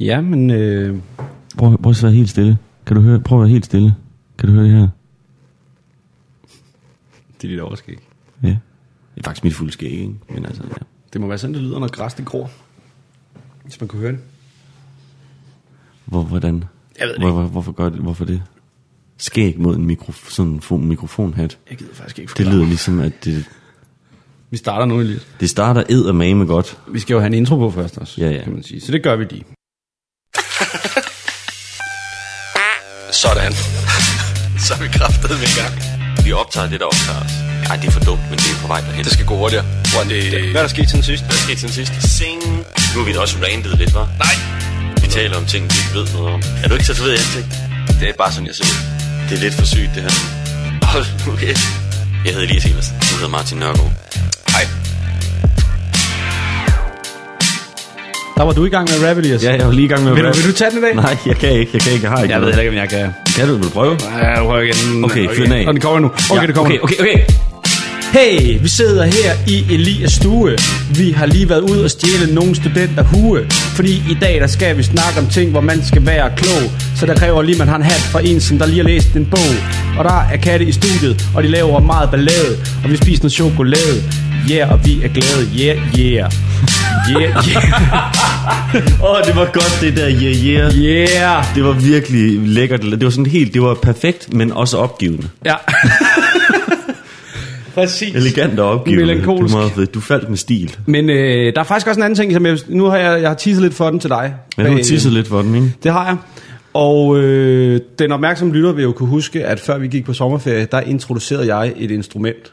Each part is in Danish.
Ja, men... Øh, Prøv, prøv at være helt stille. Kan du høre? Prøv at være helt stille. Kan du høre det her? det er dit overskæg. Ja. Det er faktisk mit fulde skæg, ikke? Men altså, ja. Det må være sådan, det lyder, når græs det gror. Hvis man kunne høre det. Hvor, hvordan? Jeg ved det hvor, hvor, hvorfor, gør det, hvorfor det? Skæg mod en mikro, sådan en fo- mikrofonhat. Jeg gider faktisk ikke Det forklare. lyder ligesom, at det, Vi starter nu lidt. det starter ed og mame godt. Vi skal jo have en intro på først også, Ja, ja. kan man sige. Så det gør vi lige. Sådan. Så er vi kraftet med i gang. Vi optager det, der optager os. Ej, det er for dumt, men det er på vej derhen. Det skal gå hurtigere. Hvordan, det, hvad er der sket siden sidst? Hvad skete siden sidst? Sing. Nu har vi da også randet lidt, hva'? Nej. Vi taler om ting, vi ikke ved noget om. Er du ikke så så ved jeg alting? Det er bare sådan, jeg ser ud. Det er lidt for sygt, det her. Hold nu kæft. Jeg hedder Elias Evers. Du hedder Martin Nørgaard. Der var du i gang med Elias. Ja, jeg var lige i gang med Vil du, vil du tage den i dag? Nej, jeg kan ikke. Jeg kan ikke. Jeg har ikke Jeg ved heller ikke, om jeg kan. Kan du? Vil du prøve? Nej, jeg prøver igen. Okay, fyr den af. Og den kommer nu. Okay, Ja, det kommer okay, okay, okay. Hey, vi sidder her i Elias stue. Vi har lige været ude og stjæle nogle studenter hue. Fordi i dag der skal vi snakke om ting, hvor man skal være klog. Så der kræver lige, man har en hat fra en, som der lige har læst en bog. Og der er katte i studiet, og de laver meget ballade. Og vi spiser noget chokolade. Yeah, og vi er glade. Yeah, yeah. Yeah, yeah. Åh, oh, det var godt, det der yeah, yeah. Yeah. Det var virkelig lækkert. Det var sådan helt, det var perfekt, men også opgivende. Ja. Præcis. Elegant og opgivende. Melankolsk. Det er meget fedt. Du faldt med stil. Men øh, der er faktisk også en anden ting, som jeg, nu har jeg, jeg har teaset lidt for den til dig. Men du har Øh, tisset lidt for den, ikke? Det har jeg. Og øh, den opmærksomme lytter vil jo kunne huske, at før vi gik på sommerferie, der introducerede jeg et instrument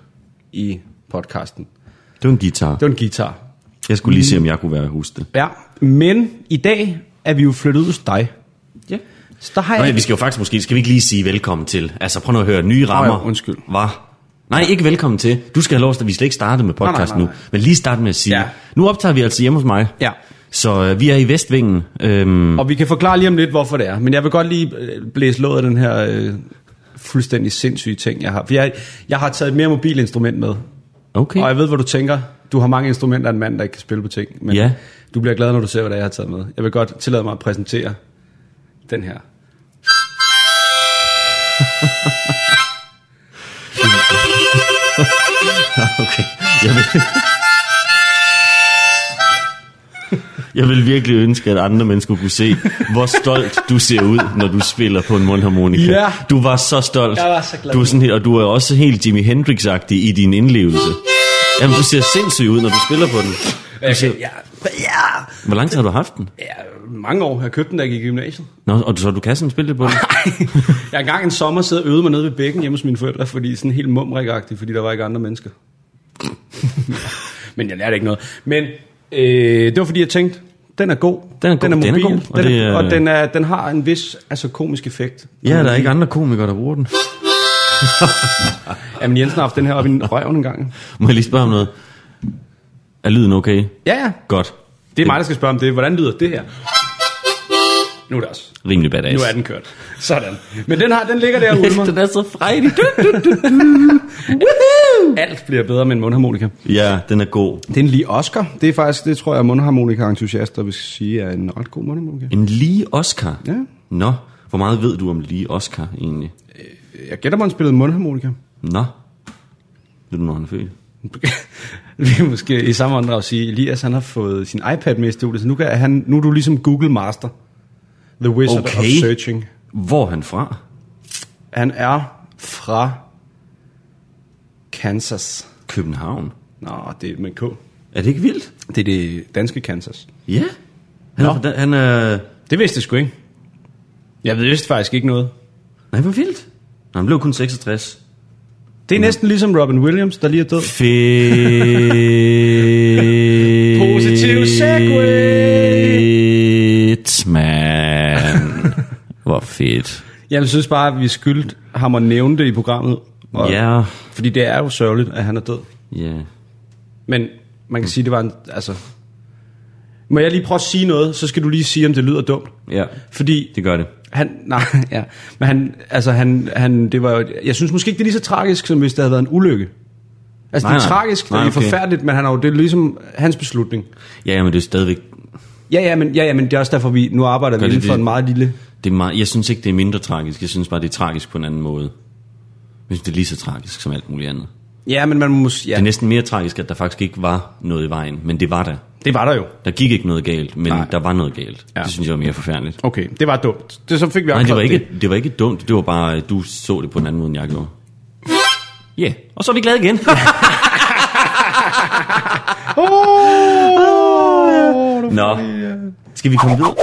i podcasten. Det var en guitar. Det var en guitar. Jeg skulle lige se, om jeg kunne være huske det. Ja, men i dag er vi jo flyttet ud hos dig. Ja. Så der har Nå, jeg... ja, vi skal jo faktisk måske, skal vi ikke lige sige velkommen til? Altså prøv nu at høre, nye rammer. ja, undskyld. Hvad? Nej, ikke velkommen til. Du skal have lov til, at vi slet ikke starte med podcast Nej, nej, nej, nu. Men lige starte med at sige, Ja. nu optager vi altså hjemme hos mig. Ja. Så øh, vi er i Vestvingen. Øhm, Og vi kan forklare lige om lidt, hvorfor det er. Men jeg vil godt lige øh, blæse låget af den her øh, fuldstændig sindssyge ting, jeg har. For jeg, jeg har taget et mere mobilinstrument med. Okay. Og jeg ved, hvad du tænker. Du har mange instrumenter af en mand, der ikke kan spille på ting. Men Ja. du bliver glad, når du ser, hvad det er, jeg har taget med. Jeg vil godt tillade mig at præsentere den her. Okay. Jeg vil... Jeg vil virkelig ønske, at andre mennesker kunne se, hvor stolt du ser ud, når du spiller på en mundharmonika. Ja. Du var så stolt. Jeg var så glad. Du er sådan helt, og du er også helt Jimi Hendrix-agtig i din indlevelse. Jamen, du ser sindssyg ud, når du spiller på den. Jeg kan, ja, ja, Hvor lang tid har du haft den? ja, mange år. Jeg har købt den, da jeg gik i gymnasiet. Nå, og så du kan sådan spille det på den? jeg har engang en sommer siddet og øvet mig nede ved bækken hjemme hos mine forældre, fordi sådan helt mumrikagtigt, fordi der var ikke andre mennesker. Men jeg lærte ikke noget. Men øh, det var fordi, jeg tænkte, den er god. Den er god. Den er Den er mobil. god, og Den det er, er- og den, er, den har en vis altså, komisk effekt. Ja, der er ikke andre komikere, der bruger den. Jamen Jensen har haft den her op i røven en gang. Må jeg lige spørge om noget? Er lyden okay? Ja, ja. Godt. Det er mig, der skal spørge om det. Hvordan lyder det her? Nu er det også. Rimelig badass. Nu er den kørt. Sådan. Men den, har, den ligger der og ulmer. den er så frejdig. Alt bliver bedre med en mundharmonika. ja, den er god. Det er en lige Oscar. Det er faktisk, det tror jeg, mundharmonika-entusiaster vil sige, er en ret god mundharmonika. En lige Oscar? Ja. Nå, hvor meget ved du om lige Oscar egentlig? Jeg gætter, man spillede mundharmonika. Nå, ved du, når han er født? Vi kan måske i samme åndedrag sige, Elias han har fået sin iPad med i studiet, så nu, kan han, nu er du ligesom Google Master. The Wizard Okay. of Searching. Hvor er han fra? Han er fra Kansas. København. Nå, det er med K. Er det ikke vildt? Det er det danske Kansas. Ja. Han, Nå. er, han er... Det vidste jeg sgu ikke. Jeg vidste faktisk ikke noget. Nej, hvor vildt. Nå, han blev kun 66. Det er næsten ligesom Robin Williams, der lige er død. Fedt. Positiv Fedt, man. Hvor fedt. Jeg synes bare, at vi skyldte ham at nævne det i programmet. Og, Ja. Fordi det er jo sørgeligt, at han er død. Ja. Men man kan sige, det var en... Altså, må jeg lige prøve at sige noget, så skal du lige sige, om det lyder dumt. Ja, Fordi det gør det. han... Nej, ja. Men han... Altså, han, han det var jo, Jeg synes måske ikke, det er lige så tragisk, som hvis det havde været en ulykke. Altså, Nej, det er nej. tragisk, det Nej, er okay. forfærdeligt, men han har jo, det er ligesom hans beslutning. Ja, men det er stadigvæk... Ja, ja, men, ja, ja, men det er også derfor, vi nu arbejder vi det inden for det? en meget lille... Det er meget, jeg synes ikke, det er mindre tragisk. Jeg synes bare, det er tragisk på en anden måde. Jeg synes, det er lige så tragisk som alt muligt andet. Ja, men man må... Ja, Det er næsten mere tragisk, at der faktisk ikke var noget i vejen. Men det var der. det var der jo. Der gik ikke noget galt, men Nej. Der var noget galt. Ja. Det synes jeg var mere forfærdeligt. Okay, det var dumt. Det, så fik vi Nej, det var, ikke, det var ikke dumt. Det var bare, du så det på en anden måde, end jeg gjorde. Ja, yeah. og så er vi glade igen. Nå, skal vi komme videre?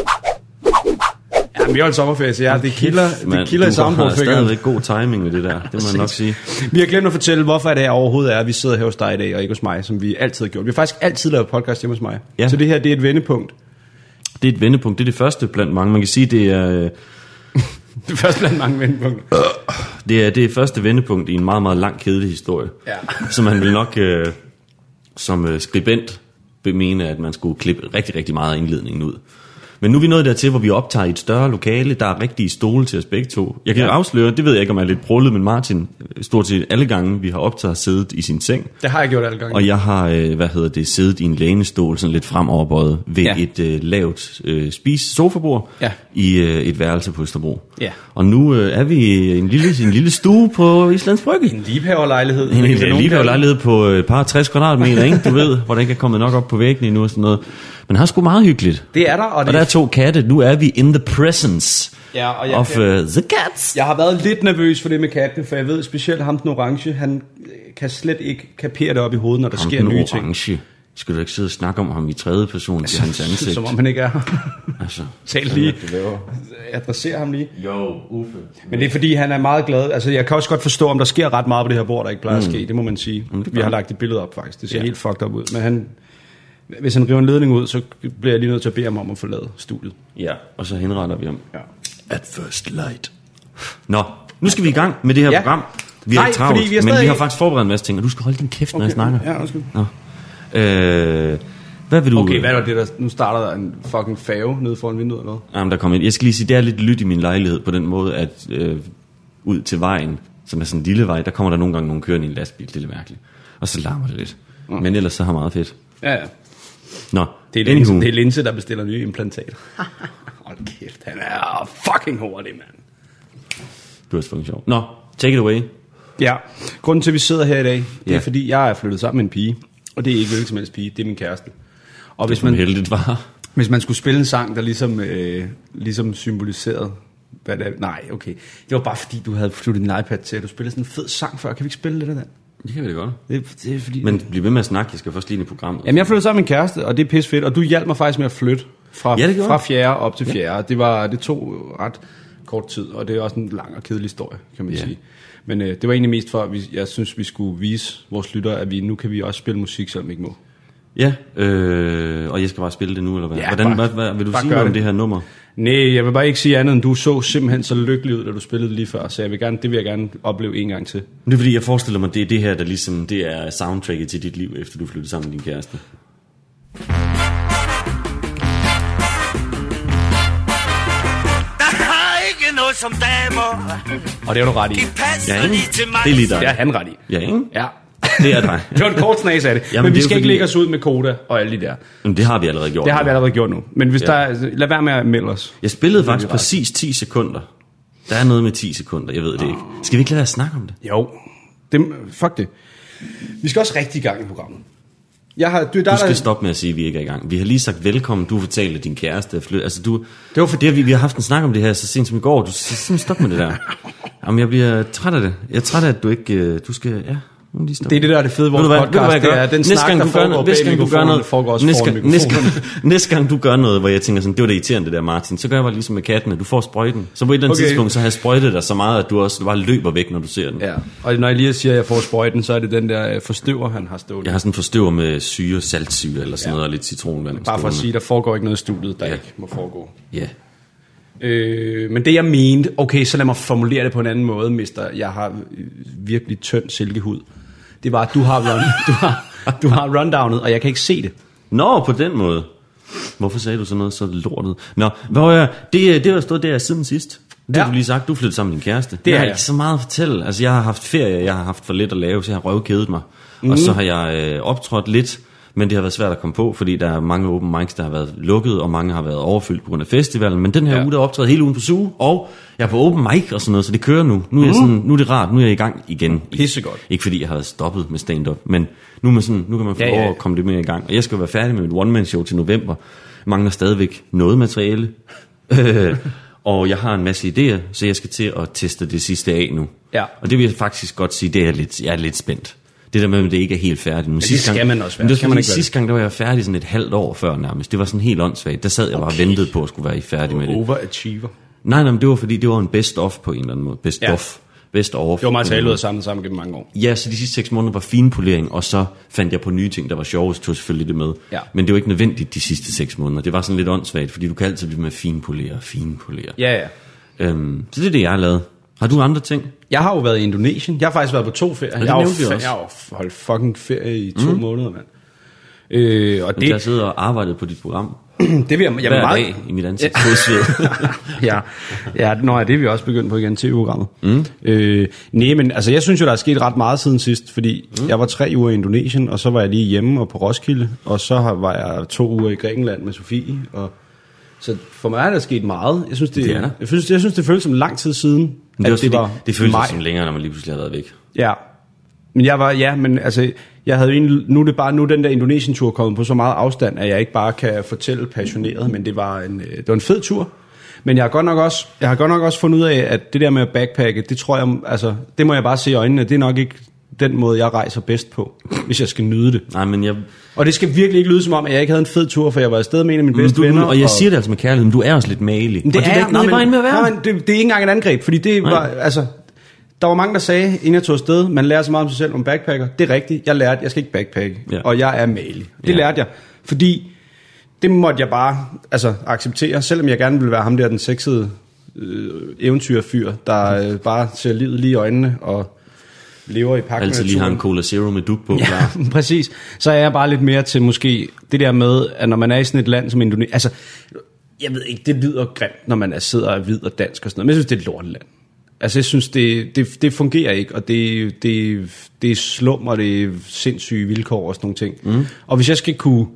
Ja, vi har jo sommerferie, så ja, det kilder, det Man, kilder i du har soundboard-fingeren. stadigvæk god timing med det der. Det må jeg nok sige. Vi har glemt at fortælle, hvorfor det er overhovedet er, at vi sidder her hos dig i dag, og ikke hos mig, som vi altid har gjort. Vi har faktisk altid lavet podcast hjemme hos mig. Ja. Så det her, det er et vendepunkt. Det er et vendepunkt. Det er det første blandt mange. Man kan sige, det er, øh, Det er først blandt mange vendepunkter. det er det første vendepunkt i en meget, meget lang, kedelig historie. Ja. Så man vil nok øh, som øh, skribent bemene, at man skulle klippe rigtig, rigtig meget af indledningen ud. Men nu er vi nået dertil, hvor vi optager i et større lokale. Der er rigtige stole til os begge to. Jeg kan Ja. afsløre, det ved jeg ikke, om jeg er lidt brullet, men Martin, stort set alle gange, vi har optaget, siddet i sin seng. Det har jeg gjort alle gange. Og jeg har, øh, hvad hedder det, siddet i en lænestol, sådan lidt fremoverbøjet, ved Ja. et øh, lavt øh, spis sofabord Ja. i øh, et værelse på Østerbro. Ja. Og nu øh, er vi i en lille, en lille stue på Islands Brygge. En liebhaverlejlighed. En, en, en lige kalder lejlighed på øh, et par 60 kvadratmeter, ikke? Du ved, hvor der ikke er kommet nok op på væggen endnu og sådan noget. Men her er sgu meget hyggeligt. Det er der, og, Og det der er to katte. Nu er vi in the presence Ja, og jeg of kan- uh, the cats. Jeg har været lidt nervøs for det med kattene, for jeg ved specielt ham den orange, han øh, kan slet ikke kapere det op i hovedet, når der Ham sker nye ting. orange. Skal du ikke sidde og snakke om ham i tredje person til hans ansigt? Som om han ikke er. Altså, Tal lige. Adresser ham lige. Jo, Uffe. Men det er fordi, han er meget glad. Altså, jeg kan også godt forstå, om der sker ret meget på det her bord, der ikke plejer at ske. Det må man sige. Vi har lagt et billede op, faktisk. Det ser Ja. helt fucked up ud. Men han, hvis han river en ledning ud, så bliver jeg lige nødt til at bede ham om at forlade studiet. Ja, og så henretter vi ham. Ja. At first light. Nå, nu skal vi i gang med det her Ja. program. Vi er Nej, travlt, fordi vi er men vi har faktisk forberedt en masse ting, og du skal holde din kæft, når jeg snakker. Ja, undskyld. Nå. Øh, hvad vil du... Okay, hvad er det der? Nu starter der en fucking fave nede foran vinduet eller noget. Jamen, der kommer ind. Jeg skal lige sige, det er lidt lyt i min lejlighed på den måde, at øh, ud til vejen, som er sådan en lille vej, der kommer der nogle gange nogle kørende i en lastbil. Det er lidt mærkeligt. Og så larmer det lidt. Men ellers så har meget fedt. Ja, ja. Nå, Det er, Linse, det er Linse, der bestiller nye implantater. Hold kæft, han er fucking hurtig, mand. Du er også fucking sjov. Nå, take it away. Ja, grunden til, at vi sidder her i dag, det er Ja. fordi, jeg er flyttet sammen med en pige. Og det er ikke hvilken som helst pige, det er min kæreste. Og hvis Som man, heldigt var. hvis man skulle spille en sang, der ligesom, øh, ligesom symboliserede, hvad det er, nej, okay. Det var bare fordi, du havde flyttet din iPad til, at du spillede sådan en fed sang før. Kan vi ikke spille lidt af den? Det kan vi da godt. Det, det er fordi... Men bliv ved med at snakke, jeg skal først lige ind i programmet. Jamen, jeg flyttede sammen med min kæreste, og det er pisse fedt. Og du hjalp mig faktisk med at flytte fra, Ja, fra fjerde op til fjerde. Ja. Det, var, det tog ret kort tid, og det er også en lang og kedelig historie, kan man Ja. sige. Men øh, det var egentlig mest for, at vi, jeg synes, vi skulle vise vores lyttere, at vi nu kan vi også spille musik, selvom vi ikke må. Ja, øh, og jeg skal bare spille det nu, eller hvad? Ja, Hvordan, bare- hvad, hvad, vil du bare sige om det. det her nummer? Nej, jeg vil bare ikke sige andet, end du så simpelthen så lykkelig ud, da du spillede lige før, så jeg vil gerne, det vil jeg gerne opleve en gang til. Det er fordi, jeg forestiller mig, det er det her, der ligesom, det er soundtracket til dit liv, efter du flyttede sammen med din kæreste. Noget som damer. Og det er du ret i. De passer Ja, ikke? lige til mig. Det er lige dig. Det er han ret i. Ja, ikke? Ja. Det er dig. Det var en kort snas af det. Jamen, Men vi det er skal jo ikke fordi- lægge os ud med Koda og alle de der. Men det har vi allerede gjort. Det har vi allerede gjort nu. Men hvis Ja. der er, lad være med at melde os. Jeg spillede faktisk præcis 10 sekunder. Der er noget med 10 sekunder, jeg ved det ikke. Skal vi ikke lade være at snakke om det? Jo. Det, fuck det. Vi skal også rigtig i gang i programmet. Jeg har, du, der, Du skal der, stoppe med at sige, at vi ikke er i gang. Vi har lige sagt velkommen, du fortalte din kæreste er. Altså, du, Det var fordi- det, vi, vi har haft en snak om det her så sent som i går. Du skal simpelthen stoppe med det der. Jamen, jeg bliver træt af det. Jeg er træt af, at du ikke... øh, Du skal... Ja, stoppe. Det er det, der er det fede ved vores hvad, ved du, podcast. Det er den næste snak, gang, der du gør, foregår næste gang, du gør noget, foregår også næste, foran gang, næste, gang, næste gang du gør noget, hvor jeg tænker sådan, det var da irriterende det der, Martin, så gør jeg bare ligesom med kattene. Du får sprøjten. Så på et eller andet Okay. tidspunkt, så har jeg sprøjtet dig så meget, at du også bare løber væk, når du ser den. Ja, og når jeg lige siger, at jeg får sprøjten, så er det den der øh, forstøver, han har stående. Jeg har sådan en forstøver med syre, saltsyre eller sådan Ja. noget, og lidt citronvand. Bare for at sige, der foregår ikke noget i studiet, der Ja. ikke må foregå. Ja. Øh, men det jeg mente, okay, så lad mig formulere det på en anden måde, mister. Jeg har øh, virkelig tynd silkehud. Det var, at du har, run, du har, du har rundownet, og jeg kan ikke se det. Nå, på den måde. Hvorfor sagde du sådan noget så lortet? Nå, hvor er, det, det har stået der siden sidst. Det Ja. har du lige sagt, du flyttede sammen med din kæreste. Det jeg har jeg. ikke så meget at fortælle. Altså, jeg har haft ferie, jeg har haft for lidt at lave, så jeg har røvkædet mig. Mm. Og så har jeg øh, optrådt lidt Men det har været svært at komme på, fordi der er mange open mics, der har været lukket, og mange har været overfyldt på grund af festivalen. Men den her Ja. uge, der er optrædet hele ugen på suge, og jeg er på open mic og sådan noget, så det kører nu. Nu er, jeg sådan, nu er det rart, nu er jeg i gang igen. Pissegodt. Ikke fordi jeg har stoppet med stand-up, men nu, er man sådan, nu kan man få Ja, ja, at komme lidt mere i gang. Og jeg skal være færdig med mit one-man-show til november. Mangler stadigvæk noget materiale. Og jeg har en masse idéer, så jeg skal til at teste det sidste af nu. Ja. Og det vil jeg faktisk godt sige, det er lidt, jeg er lidt spændt. Det der med, at det ikke er helt færdigt. Men det skal man også være. Men det var Skal man ikke sidste gang, der var jeg færdig sådan et halvt år før nærmest. Det var sådan helt åndssvagt. Der sad jeg bare og ventede på at skulle være færdig med det. Overachiever. Nej, nej, men det var fordi, det var en best of på en eller anden måde. Best Ja. of. Best of. Det var materiale, der samlet sammen gennem mange år. Ja, så de sidste seks måneder var finpolering, og så fandt jeg på nye ting, der var sjove, så tog selvfølgelig det med. Ja. Men det var ikke nødvendigt de sidste seks måneder. Det var sådan lidt åndssvagt, fordi du kan altid blive med at finpolere og finpolere. Ja, ja. Øhm, så det er det, jeg har lavet. Har du andre ting? Jeg har jo været i Indonesien. Jeg har faktisk været på to ferier. det jeg, har jo jeg har holdt fucking ferie i to mm. måneder, mand. Øh, og Det... Jeg sidder og arbejdet på dit program det vil jeg, jeg hver meget... dag i mit ansigt. Ja. ja, ja nå, ja, det er vi også begyndt på igen, TV-programmet. Mm. Øh, nej, men altså, jeg synes jo, der er sket ret meget siden sidst, fordi mm. jeg var tre uger i Indonesien, og så var jeg lige hjemme og på Roskilde, og så var jeg to uger i Grækenland med Sofie, og så for mig er der sket meget. Jeg synes, det, Det er der. jeg, synes, jeg synes, det føles som lang tid siden, Men det, at også det var det føles maj. som længere, når man lige pludselig har været væk. Ja. Men jeg var, ja, men altså, jeg havde egentlig, nu er det bare, nu den der Indonesien-tur kommet på så meget afstand, at jeg ikke bare kan fortælle passioneret, men det var en, øh, det var en fed tur. Men jeg har godt nok også, jeg har godt nok også fundet ud af, at det der med at backpacke, det tror jeg, altså, det må jeg bare se i øjnene, det er nok ikke den måde, jeg rejser bedst på, hvis jeg skal nyde det. Nej, men jeg, Og det skal virkelig ikke lyde som om, at jeg ikke havde en fed tur, for jeg var afsted med en af mine bedste du, venner. og jeg siger det altså med kærlighed, men du er også lidt malig. Men og det er, ikke noget i vejen med at være. Nej, men det, det er ikke engang et angreb, fordi det var, altså, der var mange, der sagde, inden jeg tog afsted, man lærer så meget om sig selv om backpacker. Det er rigtigt, jeg lærte, jeg skal ikke backpacke, Ja. og jeg er malig. Det ja. lærte jeg, fordi det måtte jeg bare altså, acceptere, selvom jeg gerne ville være ham der, den sexede øh, eventyrfyr, der øh, bare ser livet lige i øjnene og lever i Altid med lige har en. Cola Zero med duk på. Ja, klar. præcis. Så er jeg bare lidt mere til måske det der med, at når man er i sådan et land som Indonesien, altså, jeg ved ikke, det lyder grimt, når man er, sidder og er hvid og dansk og sådan noget, men jeg synes, det er et lorteland. Altså, jeg synes, det, det, det fungerer ikke, og det, det, det er slum, og det er sindssyge vilkår og sådan nogle ting. Mm. Og hvis jeg skal kunne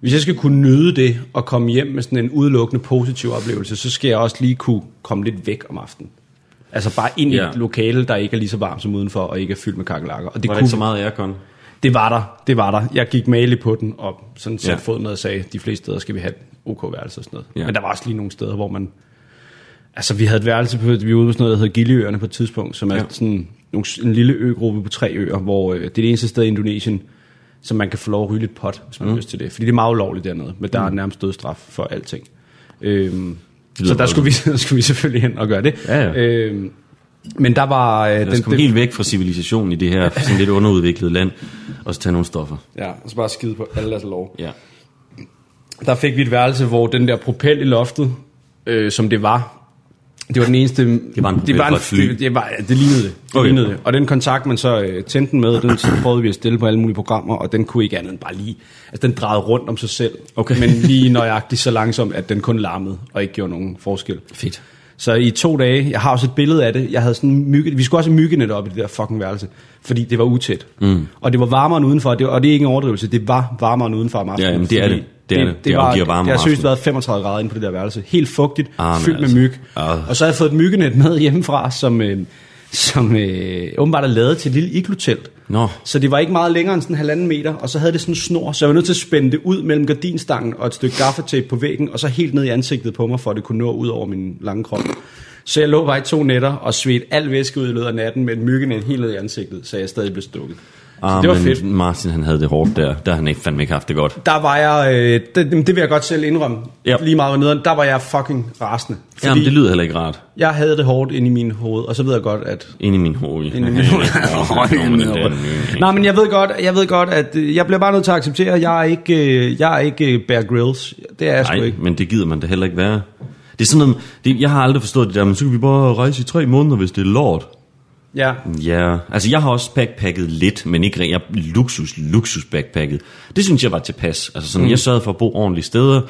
hvis jeg skal kunne nyde det og komme hjem med sådan en udelukkende positiv oplevelse, så skal jeg også lige kunne komme lidt væk om aftenen. Altså bare ind Ja. i et lokale, der ikke er lige så varmt som udenfor, og ikke er fyldt med kakelakker. Og det Var kunne ikke så meget aircon? det var der, det var der. Jeg gik malig på den, og sådan satte Ja. ja. fod ned og sagde, de fleste steder skal vi have et OK-værelse og sådan noget. Ja. Men der var også lige nogle steder, hvor man... Altså, vi havde et værelse på, vi var ude på sådan noget, der hedder Gilliøerne på et tidspunkt, som er Ja. sådan nogle, en lille øgruppe på tre øer, hvor øh, det er det eneste sted i Indonesien, som man kan få lov at ryge lidt pot, hvis man mm. har lyst til det. Fordi det er meget ulovligt dernede, men der er nærmest dødsstraf for alting. Øhm, så der skulle, vi, der skulle vi selvfølgelig hen og gøre det. Ja, ja. Øhm, men der var... Øh, Lad os komme helt væk fra civilisationen i det her sådan lidt underudviklede land, og så tage nogle stoffer. Ja, og så bare skide på alle deres lov. Ja. der fik vi et værelse, hvor den der propel i loftet, øh, som det var, det var den eneste... Det var en det var et fly. Det, det, var, det lignede det. det, Okay. lignede det. Og den kontakt, man så øh, tændte den med, den prøvede vi at stille på alle mulige programmer, og den kunne ikke andet end bare lige... Altså, den drejede rundt om sig selv, Okay. men lige nøjagtigt så langsomt, at den kun larmede og ikke gjorde nogen forskel. Fedt. Så i to dage, jeg har også et billede af det, jeg havde sådan en mygge, vi skulle også have myggenet op i det der fucking værelse, fordi det var utæt. Mm. Og det var varmere end udenfor, og det, og det er ikke en overdrivelse, det var varmere end udenfor om aftenen. Ja, jamen, det er det. Det er det. Det var, afgiver varme Det har seriøst været 35 grader inde på det der værelse. Helt fugtigt, Ah, fyldt med altså. myg. Ah. Og så har jeg fået et myggenet med hjemmefra, som, øh, som øh, åbenbart er lavet til et lille iglutelt. Nå. Så det var ikke meget længere end sådan en halvanden meter, og så havde det sådan en snor, så jeg var nødt til at spænde det ud mellem gardinstangen og et stykke gaffatape på væggen, og så helt ned i ansigtet på mig, for at det kunne nå ud over min lange krop. Så jeg lå bare i to nætter og svedte al væske ud i løbet af natten med et myggenet helt ned i ansigtet, så jeg stadig blev stukket. Ah, det var men fedt. Martin han havde det hårdt der. Der har han ikke fandme ikke haft det godt. Der var jeg, øh, det, det vil jeg godt selv indrømme, Ja. lige meget nederen, der var jeg fucking rasende. Fordi Jamen, det lyder heller ikke rart. jeg havde det hårdt inde i min hoved, og så ved jeg godt, at Ind i min hoved. Ind i min hoved. Nej, men jeg ved godt, jeg ved godt, at øh, jeg bliver bare nødt til at acceptere, at jeg er ikke, øh, jeg er ikke øh, Bear Grylls. Det er jeg sgu Nej, ikke. men det gider man da heller ikke være. Det er sådan noget, det, jeg har aldrig forstået det der, men så kan vi bare rejse i tre måneder, hvis det er lort. Ja. Ja, altså jeg har også backpacket lidt, men ikke jeg luksus, luksus backpacket. Det synes jeg var tilpas. Altså sådan, mm. jeg sørgede for at bo ordentlige steder,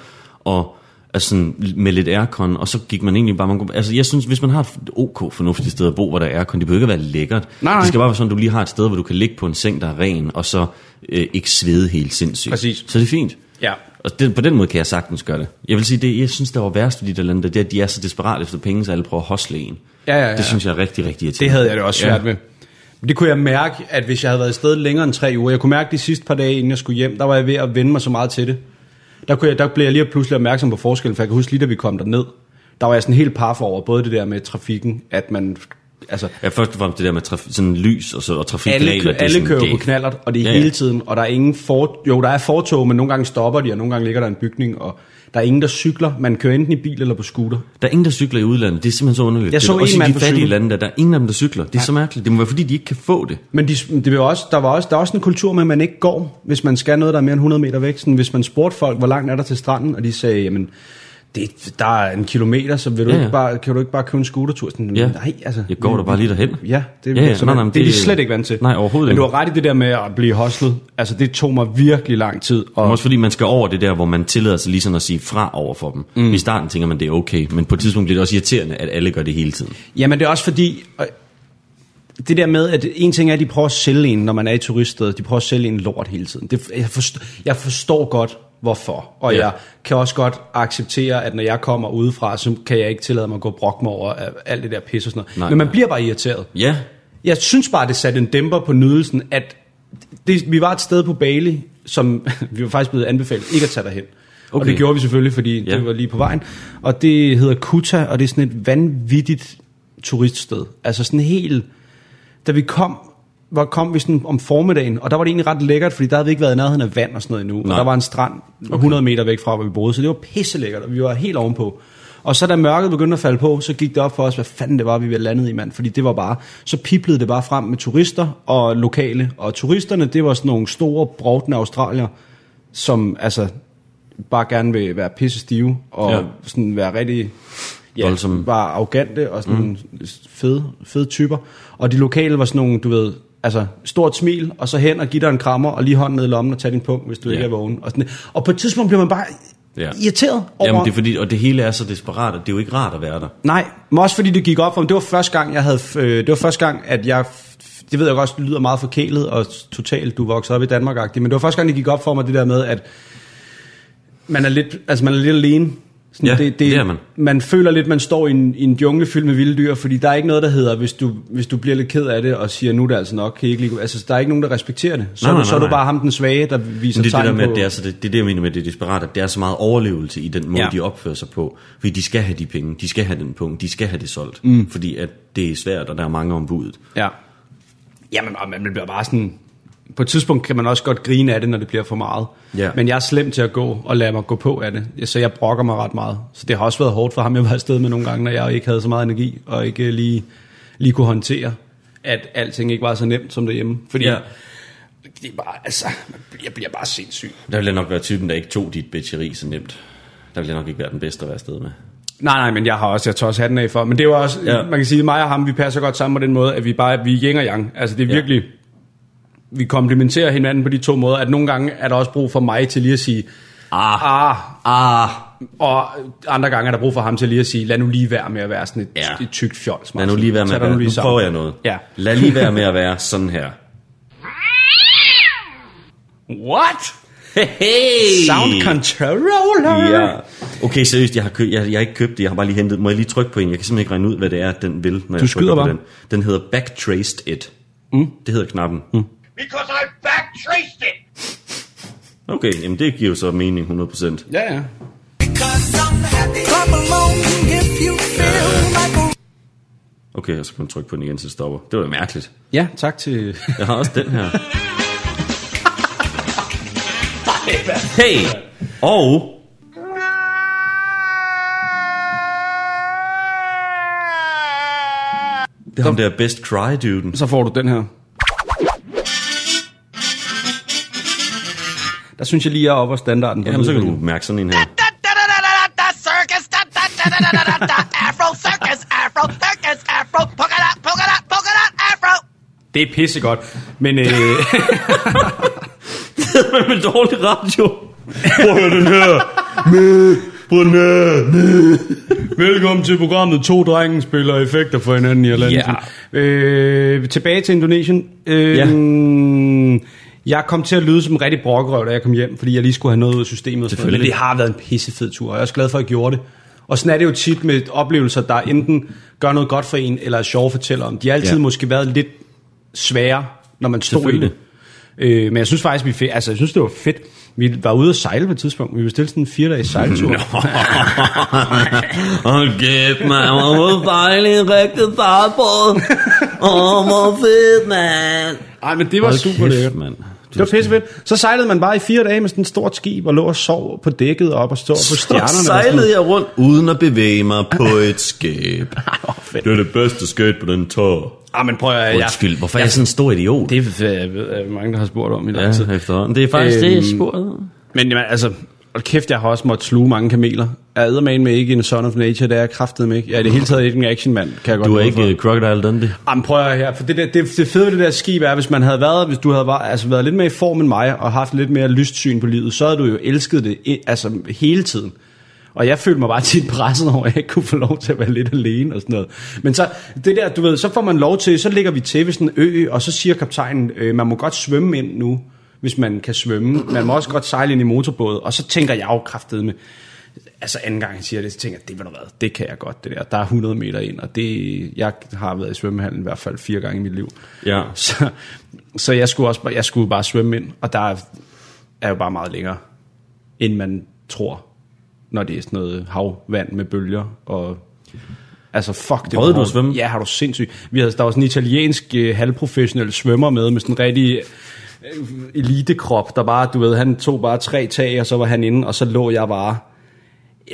og Altså sådan, med lidt aircon, og så gik man egentlig bare... Man kunne, altså jeg synes, hvis man har et ok fornuftigt sted at bo, hvor der er aircon, det behøver ikke være lækkert. Nej, nej. Det skal bare være sådan, at du lige har et sted, hvor du kan ligge på en seng, der er ren, og så øh, ikke svede helt sindssygt. Præcis. Så det er fint. Ja. Og det, på den måde kan jeg sagtens gøre det. Jeg vil sige, det, jeg synes, der var værst ved de der lande, det er, at de er så desperat efter penge, så alle prøver at hostle en. Ja, ja, ja. Det synes jeg er rigtig, rigtig irriterende. Det havde jeg det også svært Ja. med. Men det kunne jeg mærke, at hvis jeg havde været afsted længere end tre uger, jeg kunne mærke de sidste par dage, inden jeg skulle hjem, der var jeg ved at vende mig så meget til det. Der, kunne jeg, der blev jeg lige pludselig opmærksom på forskellen, for jeg kan huske lige, da vi kom derned, der var jeg sådan helt par for over, både det der med trafikken, at man, altså, Ja, først og fremmest det der med traf- sådan lys og, så, og trafikregler. alle, kø, alle sådan, kører det, på knallert, og det er Ja, hele tiden, og der er ingen for, jo, der er fortog, men nogle gange stopper de, og nogle gange ligger der en bygning, og der er ingen, der cykler. Man kører enten i bil eller på scooter. Der er ingen, der cykler i udlandet. Det er simpelthen så underligt. Jeg så det er en også i mand de på fattige lande, der, der er ingen af dem, der cykler. Det er så mærkeligt. Det må være, fordi de ikke kan få det. Men de, det vil også, der, var også, der er også en kultur med, at man ikke går, hvis man skal noget, der er mere end 100 meter væk. Sådan, hvis man spurgte folk, hvor langt er der til stranden, og de sagde, jamen, det, der er en kilometer, så vil du Ja, ja, ikke bare, kan du ikke bare købe en scootertur? Sådan, Ja. Nej, altså. Jeg går der bare lige derhen. Ja, det, Ja, ja, så nej, nej, det er de det- slet ikke vant til. Nej, overhovedet Men du ikke. har ret i det der med at blive hostlet. Altså, det tog mig virkelig lang tid. Og, Og også fordi man skal over det der, hvor man tillader sig lige sådan at sige fra over for dem. Mm. I starten tænker man, det er okay, men på et tidspunkt bliver det også irriterende, at alle gør det hele tiden. Jamen det er også fordi, det der med, at en ting er, at de prøver at sælge en, når man er i turiststed, de prøver at sælge en lort hele tiden. Det, jeg, forstår, jeg forstår godt, hvorfor. Og Ja. jeg kan også godt acceptere, at når jeg kommer udefra, så kan jeg ikke tillade mig at gå og brokke mig over øh, alt det der pis og sådan noget. Nej. Men man bliver bare irriteret. Ja, Jeg synes bare, det satte en dæmper på nydelsen, at det, vi var et sted på Bali, som vi var faktisk blevet anbefalet ikke at tage derhen. Okay. Og det gjorde vi selvfølgelig, fordi ja. det var lige på vejen. Og det hedder Kuta, og det er sådan et vanvittigt turiststed. Altså sådan helt... Da vi kom, var, kom vi sådan om formiddagen, og der var det egentlig ret lækkert, fordi der havde vi ikke været i nærheden af vand og sådan noget endnu. Nej. Og der var en strand 100 meter væk fra, hvor vi boede, så det var pisse lækkert, og vi var helt ovenpå. Og så da mørket begyndte at falde på, så gik det op for os, hvad fanden det var, vi var landet i, mand. Fordi det var bare, så piblede det bare frem med turister og lokale. Og turisterne, det var sådan nogle store, brovtende australier, som altså bare gerne vil være pisse stive, og Ja. sådan være rigtig ja, Voldsomme. var arrogante og sådan mm. fede, fede typer. Og de lokale var sådan nogle, du ved, altså stort smil, og så hen og give dig en krammer, og lige hånden ned i lommen og tage din punkt, hvis du Ja. ikke er vågen. Og, sådan, og på et tidspunkt bliver man bare Ja. irriteret over... Jamen, det er fordi, og det hele er så desperat, og det er jo ikke rart at være der. Nej, men også fordi det gik op for mig. Det var første gang, jeg havde... Øh, det var første gang, at jeg... Det ved jeg godt, det lyder meget forkælet og totalt, du voksede op i danmark men det var første gang, det gik op for mig, det der med, at man er lidt, altså man er lidt alene. Sådan, Ja, det er man. Man føler lidt, man står i en, i en jungle fyldt med vilde dyr, fordi der er ikke noget, der hedder, hvis du, hvis du bliver lidt ked af det og siger, nu er det altså nok, kan I ikke lige, gå-" altså der er ikke nogen, der respekterer det. Så, Nej, du, nej, så er du nej, bare ham den svage, der viser Men det er det der tegn med, på... at det er, så det, det er det, jeg mener med det desperat, at det er så meget overlevelse i den måde, ja. De opfører sig på. Fordi de skal have de penge, de skal have den punkt, de skal have det solgt. Mm. Fordi at det er svært, og der er mange om budet. Ja. Jamen, og man bliver bare sådan... På et tidspunkt kan man også godt grine af det, når det bliver for meget. Ja. Men jeg er slem til at gå og lade mig gå på af det. Så jeg brokker mig ret meget. Så det har også været hårdt for ham, jeg var afsted med nogle gange, når jeg ikke havde så meget energi, og ikke lige, lige kunne håndtere, at alting ikke var så nemt som derhjemme. Fordi ja. det er bare, altså, jeg bliver bare sindssyg. Der vil jeg nok være typen, der ikke tog dit bitcheri så nemt. Der vil jeg nok ikke være den bedste at være afsted med. Nej, nej, men jeg har også, jeg tager også hatten af for. Men det er jo også, Ja. man kan sige, mig og ham, vi passer godt sammen på den måde, at vi bare, vi er yin og yang. Altså det er Ja. Vi komplementerer hinanden på de to måder, at nogle gange er der også brug for mig til lige at sige, Ah, ah, ah. og andre gange er der brug for ham til lige at sige, lad nu lige være med at være sådan et, Ja. et tykt fjols. Lad nu lige være med at være. nu Nu prøver jeg noget. Ja. Lad lige være med at være sådan her. What? Hey! Sound controller? Ja. Okay, seriøst, jeg har, kø- jeg, jeg har ikke købt det, jeg har bare lige hentet. Må jeg lige trykke på en? Jeg kan simpelthen ikke regne ud, hvad det er, den vil, når jeg skyder trykker på bare. den. Den hedder Backtraced It. Mm. Det hedder knappen. Mm. Because I backtraced it. Okay, jamen det giver jo så mening 100%. Ja, ja. Okay, og så kan man trykke på den igen, så det stopper. Det var da mærkeligt. Ja, tak til... Jeg har også den her. Hey! Og... Det er ham der Best Cry-duden. Så får du den her. Der synes jeg lige, jeg er oppe af standarden. Jamen, så kan du mærke sådan en her. Da da da da da da circus da da da da da da da Afro circus Afro circus Afro polka dot polka dot polka dot Afro. Det er pissegodt. Men øh, med dårlig radio. Prøv at høre den her. Med Velkommen til programmet To drenge spiller effekter for hinanden i Atlanten. Ja. Øh, tilbage til Indonesien. Øh, Ja. Jeg kom til at lyde som en rigtig brokkerøv, da jeg kom hjem, fordi jeg lige skulle have noget ud af systemet. noget. Men Selvfølgelig. det har været en pissefed tur, og jeg er også glad for, at jeg gjorde det. Og sådan er det jo tit med oplevelser, der enten gør noget godt for en, eller er sjove at fortælle om. De har altid Ja. måske været lidt svære, når man stod i det. Selvfølgelig. Øh, men jeg synes faktisk, vi fik, altså, jeg synes, det var fedt. Vi var ude at sejle på et tidspunkt. Vi bestilte sådan en fire dages sejltur. Hold kæft, man. Hvor dejligt en rigtig sejlbåd. Åh, hvor fedt, mand. Ej, men det var Hold super lækkert. mand. Det var pissefedt. Så sejlede man bare i fire dage med sådan et stort skib og lå og sov på dækket og op og stå på Så stjernerne. og sådan sejlede jeg rundt uden at bevæge mig på et skib. fedt. Det er det bedste skib på den tår. Ah, men prøv at... Undskyld, hvorfor er jeg sådan en stor idiot? Det er jeg ved, at mange, der har spurgt om i lang tid. Ja, efterhånden. Det er faktisk det, jeg Øhm, spurgte. Men jamen, altså, hold kæft, jeg har også måttet sluge mange kameler. Jeg er eddermane med ikke en son of nature, det er jeg kraftet med ikke. Jeg er det hele taget ikke en actionmand, kan jeg godt Du er ikke for. Crocodile Dundee. Jamen prøv at her, for det, der, det, det fede ved det der skib er, hvis man havde været, hvis du havde været, altså været lidt mere i form end mig, og haft lidt mere lystsyn på livet, så havde du jo elsket det altså, hele tiden. Og jeg følte mig bare tit presset over, at jeg ikke kunne få lov til at være lidt alene og sådan noget. Men så, det der, du ved, så får man lov til, så ligger vi til ved sådan en ø, og så siger kaptajnen, øh, man må godt svømme ind nu, hvis man kan svømme. Man må også godt sejle ind i motorbåd. Og så tænker jeg jo med, altså anden gang jeg siger det, så tænker jeg, det ved du hvad, det kan jeg godt, det der. Der er 100 meter ind, og det, jeg har været i svømmehallen i hvert fald fire gange i mit liv. Ja. Så, så jeg skulle også jeg skulle bare svømme ind, og der er, jo bare meget længere, end man tror, når det er sådan noget havvand med bølger, og altså fuck det. Prøvede var du at svømme? Ja, har du sindssygt. Vi havde, der var sådan en italiensk øh, halvprofessionel svømmer med, med sådan en rigtig øh, elitekrop, der bare, du ved, han tog bare tre tag, og så var han inde, og så lå jeg bare,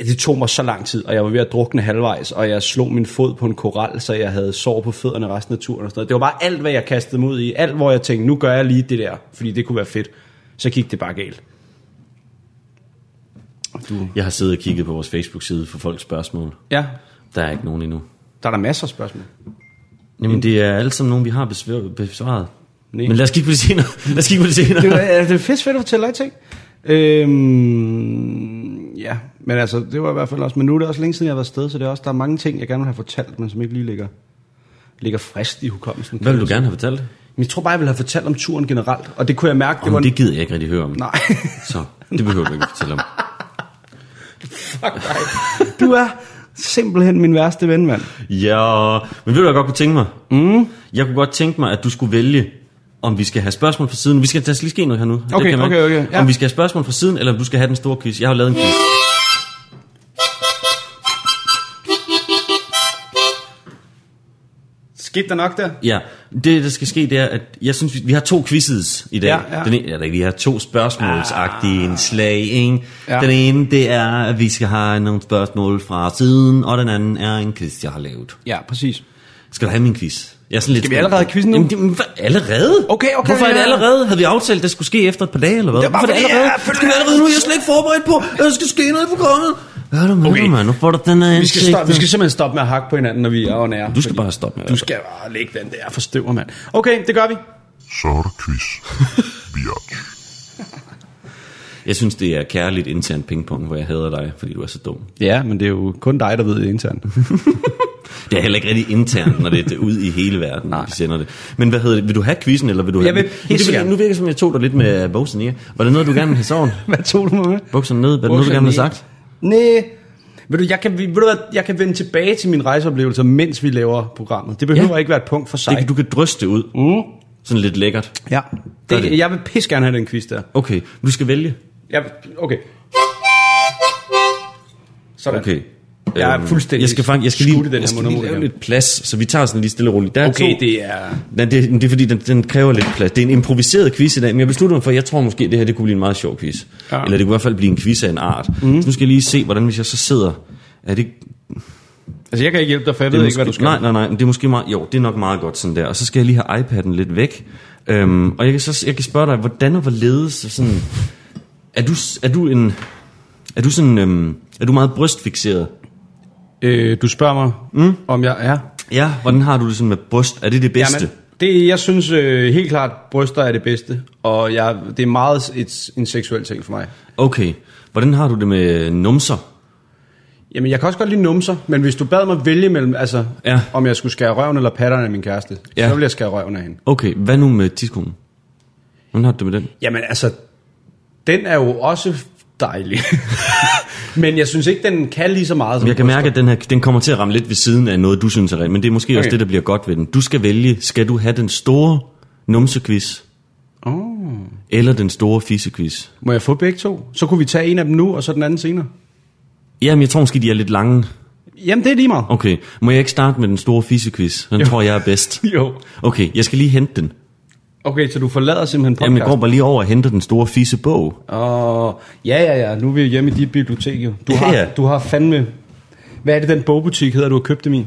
det tog mig så lang tid, og jeg var ved at drukne halvvejs, og jeg slog min fod på en koral, så jeg havde sår på fødderne resten af turen og sådan noget. Det var bare alt, hvad jeg kastede mig ud i. Alt, hvor jeg tænkte, nu gør jeg lige det der, fordi det kunne være fedt. Så gik det bare galt. Jeg har siddet og kigget på vores Facebook-side for folks spørgsmål. Ja, Der er ikke nogen endnu. der er der masser af spørgsmål. Jamen, det er alle sammen nogen, vi har besvar- besvaret. Nej. Men lad os kigge på det senere. Lad os kigge på det senere. Det, ja, det er fedt fedt at fortælle dig ting. Øhm, ja, men altså, det var i hvert fald også, men nu er det også længe siden, jeg har været afsted, så det er også, der er mange ting, jeg gerne vil have fortalt, men som ikke lige ligger, ligger frist i hukommelsen. Hvad vil du gerne have fortalt? Men jeg tror bare, jeg ville have fortalt om turen generelt, og det kunne jeg mærke, det var... Om det gider jeg ikke rigtig høre om. Nej. Så, det behøver du ikke fortælle om. Fuck dig. Du er simpelthen min værste ven, mand. Ja, men ved du, hvad jeg godt kunne tænke mig? Mm. Jeg kunne godt tænke mig, at du skulle vælge, om vi skal have spørgsmål fra siden. Vi skal, der skal lige ske noget her nu. Det Okay, kan jeg mærke. okay, okay, ja. Om vi skal have spørgsmål fra siden, eller om du skal have den store quiz. Jeg har lavet en quiz. Skete der nok der? Ja, det der skal ske, det er, at jeg synes, vi, vi har to quizzes i dag. Ja, ja. Den ene, eller, vi har to spørgsmålsagtige indslag. Ikke? Ja. Den ene, det er, at vi skal have nogle spørgsmål fra siden, og den anden er en quiz, jeg har lavet. Ja, præcis. Skal du have min quiz? Jeg er sådan lidt Skal vi allerede quizzen nu? Jamen, det, allerede? Okay, okay, Hvorfor er det ja. allerede? Havde vi aftalt, at det skulle ske efter et par dage, eller hvad? Det bare Hvorfor er det allerede? føler- Det skal være allerede nu, jeg er slet ikke forberedt på, at der skal ske noget i programmet. Hvad er der med Okay. mand? Nu får du den her Vi skal, stoppe, vi du. skal simpelthen stoppe med at hakke på hinanden, når vi er on air. Du skal bare stoppe med Du det. skal bare lægge den der forstøver, mand. Okay, det gør vi. Så er der quiz. Biatch. Jeg synes, det er kærligt internt pingpong, hvor jeg hader dig, fordi du er så dum. Ja, men det er jo kun dig, der ved det internt. Det er heller ikke rigtig internt, når det er ud i hele verden, når vi sender det. Men hvad hedder det? Vil du have quizzen, eller vil du Jeg have vil det pisse vil-. Nu virker det som, jeg tog dig lidt med bukserne i. Var det noget, du gerne ville have sådan? Hvad tog du med? Bukserne ned? Var det noget, du gerne ville have sagt? Nej. Ved du, jeg kan, ved du hvad, jeg kan vende tilbage til min rejseoplevelser, mens vi laver programmet. Det behøver Ja. ja. ikke være et punkt for sig. Det, du kan dryste ud. Mm. Sådan lidt lækkert. ja. Det, det. jeg vil pisse gerne have den quiz der. Okay, du skal vælge. Jeg, okay. Sådan. Okay. Jeg er Øhm, fuldstændig Jeg skal, faktisk, jeg skal lige, den jeg her skal lige lave lidt plads, så vi tager sådan lige stille og roligt. Der er Okay, to, det er... Nej, det, det er fordi, den, den kræver lidt plads. Det er en improviseret quiz i dag, men jeg beslutter mig for, at jeg tror måske, at det her det kunne blive en meget sjov quiz. Ja. Eller det kunne i hvert fald blive en quiz af en art. Mm. Så nu skal jeg lige se, hvordan hvis jeg så sidder... Er det, Altså, jeg kan ikke hjælpe dig, for jeg ved er ikke, hvad du måske, skal. Nej, nej, nej, men det er måske meget... Jo, det er nok meget godt sådan der. Og så skal jeg lige have iPad'en lidt væk. Øhm, og jeg kan, så, jeg kan spørge dig, hvordan og hvorledes sådan... Er du, er du en... Er du sådan... Øhm, er du meget brystfixeret? Øh, du spørger mig, mm. om jeg er... Ja, hvordan har du det sådan med bryst? Er det det bedste? Jamen, det, jeg synes øh, helt klart, bryster er det bedste. Og jeg, det er meget et, en seksuel ting for mig. Okay. Hvordan har du det med numser? Jamen, jeg kan også godt lide numser, men hvis du bad mig vælge mellem, altså, Ja. om jeg skulle skære røven eller patterne af min kæreste. Ja. så ville jeg skære røven af hende. Okay, hvad nu med tidskonen? Hvordan har du det med den? Jamen, altså, den er jo også dejlig. men jeg synes ikke, den kan lige så meget som Jeg kan mærke, at den, her, den kommer til at ramme lidt ved siden af noget, du synes er rigtigt, men det er måske okay. også det, der bliver godt ved den. Du skal vælge, skal du have den store numsequiz, Oh. eller den store fissequiz? Må jeg få begge to? Så kunne vi tage en af dem nu, og så den anden senere. Jamen, jeg tror måske, de er lidt lange. Jamen, det er lige meget. Okay, må jeg ikke starte med den store fissequiz? Den Jo. tror jeg er bedst. Jo. Okay, jeg skal lige hente den. Okay, så du forlader simpelthen Jamen, jeg går podcasten? bare lige over og henter den store fissebog. Og ja, ja, ja, nu er vi hjemme i dit bibliotek jo. Du har, Ja, ja. du har fandme... Hvad er det, den bogbutik hedder, du har købt dem i?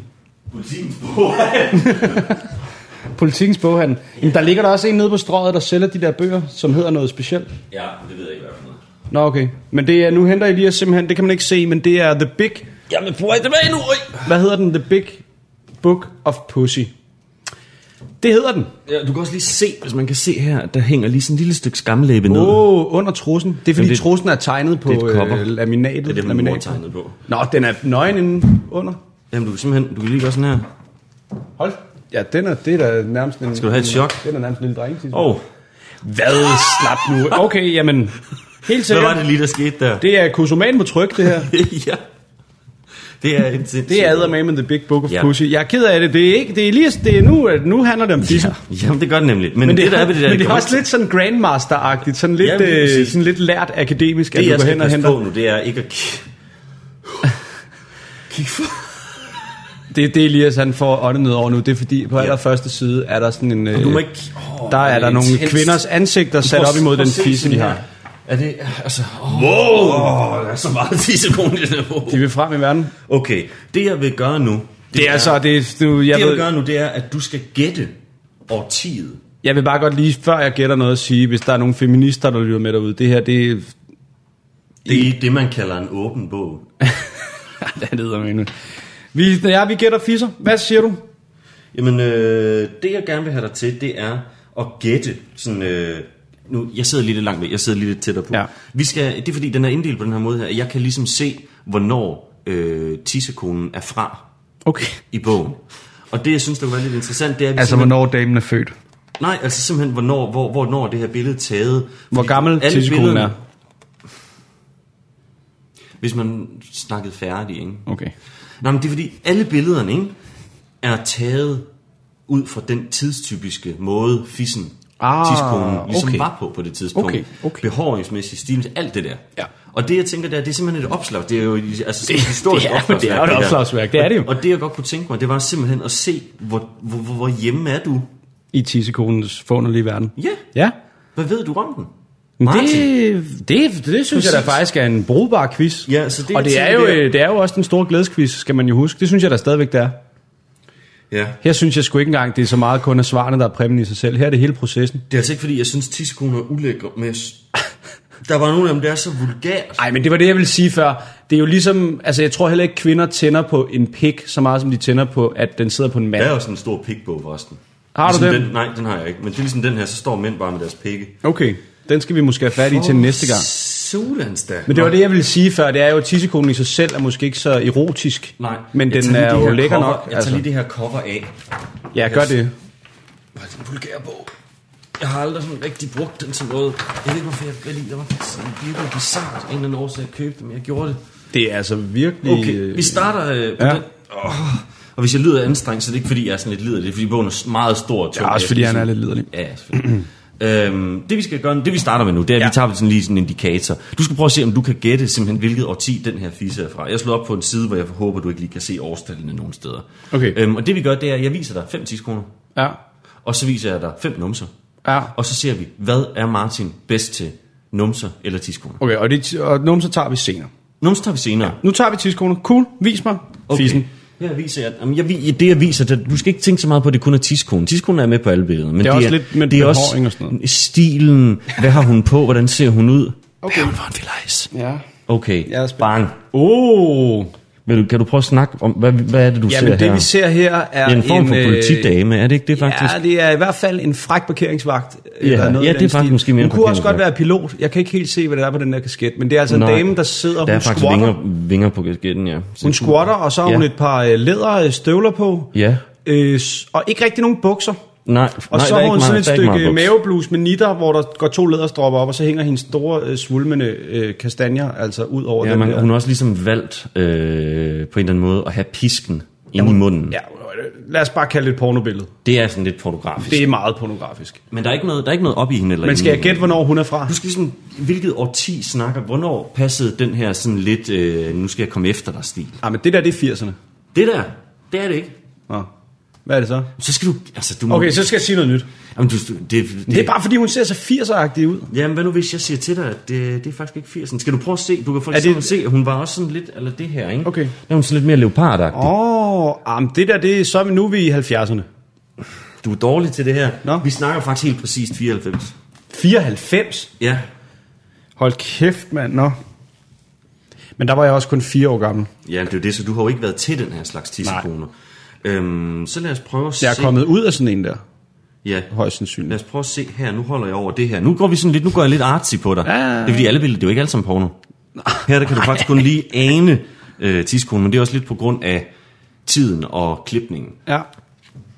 Politikens boghandel. Jamen, der ligger der også en nede på strøget, der sælger de der bøger, som hedder noget specielt. Ja, det ved jeg ikke, hvad for noget. Nå, okay. Men det er, nu henter jeg lige simpelthen, det kan man ikke se, men det er The Big... Jamen, på vej tilbage nu! Øj. Hvad hedder den? The Big Book of Pussy. Det hedder den. Ja, du kan også lige se, hvis man kan se her, der hænger lige sådan en lille stykke skamlæbe ned. Åh, oh, under trussen. Det er fordi, Men det- trussen er tegnet på det er et øh, laminatet. Det er det, laminatet. tegnede på. Nå, den er nøgen inden under. Jamen, du kan simpelthen, du kan lige gøre sådan her. Hold. Ja, den er, det er da nærmest en... Skal du have et chok? Den er nærmest en lille dreng. Åh, oh, Hvad? Slap nu. Okay, jamen. Helt hvad sikkert. var det lige, der skete der? Det er kosoman på tryk, det her. ja. Det er en sindssygt. Det er med The Big Book of Ja. Pussy. Jeg er ked af det. Det er ikke, det er lige, det er nu, at nu handler det om fisse. Ja, jamen, det gør det nemlig. Men, Men, det, det, der er ved det der... men det er også lidt sådan Grandmaster-agtigt. Sådan lidt, Ja, lige øh, sådan lidt lært akademisk, at Det, du jeg går skal hen og henter. på nu, det er ikke at kigge... Kig for... Det, det Elias han får åndet ned over nu, det er fordi på allerførste side er der sådan en... Øh, Du må ikke... Oh, der er der nogle kvinders ansigter sat op imod den fisse, de har. Er det... Altså... Oh, wow! Oh, der er så meget 10 sekunder i den her bog. De vil frem i verden. Okay, det jeg vil gøre nu... Det er altså, det, er- du, jeg, det jeg vil ved, gøre nu, det er, at du skal gætte årtiet. jeg vil bare godt lige, før jeg gætter noget, sige, hvis der er nogle feminister, der lytter med derude, det her, det er... Det er det, man kalder en åben bog. det hedder man vi, ja, vi gætter fisser. Hvad siger du? Jamen, øh, det jeg gerne vil have dig til, det er at gætte sådan... Øh, nu, jeg sidder lidt langt væk, jeg sidder lidt tættere på. Ja. Vi skal, det er fordi, den er inddelt på den her måde her, at jeg kan ligesom se, hvornår øh, tissekonen er fra Okay. i bogen. Og det, jeg synes, der kunne være lidt interessant, det er, at vi Altså, hvornår damen er født. Nej, altså simpelthen, hvornår, hvor, hvornår er det her billede taget. Hvor gammel tissekonen er. Hvis man snakkede færdig, ikke? Okay. Nå, men det er fordi, alle billederne, ikke? Er taget ud fra den tidstypiske måde, fissen, Ah, tidskonen, ligesom okay. var på på det tidspunkt. Okay, okay. Behåringsmæssigt, stil, alt det der. Ja. Og det, jeg tænker, der, det er simpelthen et opslag. Det er jo altså, det, et historisk det er- opslagsværk. det er jo et opslagsværk, det er det jo. Og det, jeg godt kunne tænke mig, det var simpelthen at se, hvor, hvor, hvor, hvor hjemme er du? I tissekonens forunderlige verden. Ja. Ja. Hvad ved du om den? Det, det, det synes jeg da faktisk er en brugbar quiz. Ja, så det, og det er, jo, det det er jo også den store glædesquiz, skal man jo huske. Det synes jeg da stadigvæk, det er. Ja. Her synes jeg sgu ikke engang, det er så meget kun af svarene, der er præmien i sig selv. Her er det hele processen. Det er altså ikke, fordi jeg synes, tissekoner er ulækre, men jeg der var nogle af dem, der er så vulgært. Nej, men det var det, jeg ville sige før. Det er jo ligesom, altså jeg tror heller ikke, kvinder tænder på en pik, så meget som de tænder på, at den sidder på en mand. Der er jo sådan en stor pikbog forresten. Har du ligesom den? Nej, den har jeg ikke. Men det er ligesom den her, så står mænd bare med deres pikke. Okay, den skal vi måske have fat i til næste gang. Solans da. Men det var det, jeg ville sige før. Det er jo, at tissekonen i sig selv er måske ikke så erotisk. Nej, Men den er det jo lækker cover, nok. Jeg tager Altså. lige det her cover af. Ja, gør det. Hvor er det en vulgær bog. Jeg har aldrig sådan rigtig brugt den som noget. Jeg ved ikke, hvorfor jeg gør det. Der var sådan virkelig bizarrt. En eller anden årsag, jeg købte men jeg gjorde det. Det er altså virkelig... Okay, vi starter øh, på ja. den. Oh. Og hvis jeg lyder anstrengt, så er det ikke fordi, jeg er sådan lidt lider. Det er fordi, bogen er meget stor og tung. Ja, også fordi han er lidt liderlig. Ja, selvfølgelig. Øhm, det vi skal gøre, det vi starter med nu, det er, at Ja. vi tager sådan lige sådan en indikator. Du skal prøve at se, om du kan gætte simpelthen, hvilket årti den her fisse er fra. Jeg slår op på en side, hvor jeg håber, du ikke lige kan se årstallene nogen steder. Okay. Øhm, og det vi gør, det er, at jeg viser dig fem 10 kroner, Ja, og så viser jeg dig fem numser. ja. Og så ser vi, hvad er Martin bedst til? Numser eller 10 kroner? Okay, og, det, og numser tager vi senere. Numser tager vi senere. Nu tager vi 10 kroner. Cool, vis mig. Okay. Fissen. Her viser jeg, jamen jeg, vi- det jeg viser, det, du skal ikke tænke så meget på, at det kun er tidskonen. Tidskonen er med på alle billeder. Men Det er også lidt med det er også og sådan noget. stilen, hvad har hun på, hvordan ser hun ud? Okay. Hvad har hun for en? Ja. Okay, Jeg er spændt. bang. Oh, Vil, du- kan du prøve at snakke om, hvad, hvad er det, du ser Jamen, det her? vi ser her er det er en form for øh, politidame, er det ikke det faktisk? Ja, det er i hvert fald en fræk parkeringsvagt. Ja, eller noget ja, det er faktisk stil. måske mere Hun en kunne også godt være pilot. Jeg kan ikke helt se, hvad det er på den der kasket, men det er altså en Nej, dame, der sidder, Der er faktisk squatter. vinger, vinger på kasketten, ja. Så Hun squatter, og så har Ja. hun et par øh, læder støvler på. Ja. Øh, og ikke rigtig nogen bukser. Nej, Og nej, så har hun sådan et stykke buks. maveblus med nitter, hvor der går to læderstropper op, og så hænger hendes store øh, svulmende øh, kastanjer altså ud over Ja, den man, der. hun har også ligesom valgt øh, på en eller anden måde at have pisken inde i munden. Ja, lad os bare kalde det et pornobillede. Det er sådan lidt pornografisk. Det er meget pornografisk. Men der er ikke noget, der er ikke noget op i hende. Eller Men skal jeg gætte, hvornår hun er fra? Du skal sådan, hvilket årti snakker, hvornår passede den her sådan lidt, øh, nu skal jeg komme efter dig stil? Ah, men det der, det er 80'erne. Det der, det er det ikke. Nå. Hvad er det så? Så skal du, altså du må... Okay, så skal jeg sige noget nyt. Jamen, du, det, det, Det er bare fordi, hun ser så 80'er-agtig ud. Jamen, hvad nu hvis jeg siger til dig, at det, det er faktisk ikke 80'eren? Skal du prøve at se? Du kan for Er det- se, at hun var også sådan lidt, eller det her, ikke? Okay. Der er hun sådan lidt mere leopardagtig. Åh, oh, um, det der, det er så nu er vi i 70'erne. Du er dårlig til det her. Nå. Vi snakker faktisk helt præcist 94. 94? Ja. Hold kæft, mand. Nå. Men der var jeg også kun fire år gammel. Ja, det er jo det, så du har jo ikke været til den her slags tissekoner. Øhm, så lad os prøve at Jeg er se. kommet ud af sådan en der, Ja. højst sandsynligt. Lad os prøve at se her. Nu holder jeg over det her. Nu går vi sådan lidt, nu går jeg lidt artsy på dig. Ja, ja, ja. Det er fordi alle billeder, det er jo ikke alt sammen porno. Her der kan du faktisk kun lige ane øh, tidskonen, men det er også lidt på grund af tiden og klipningen. Ja.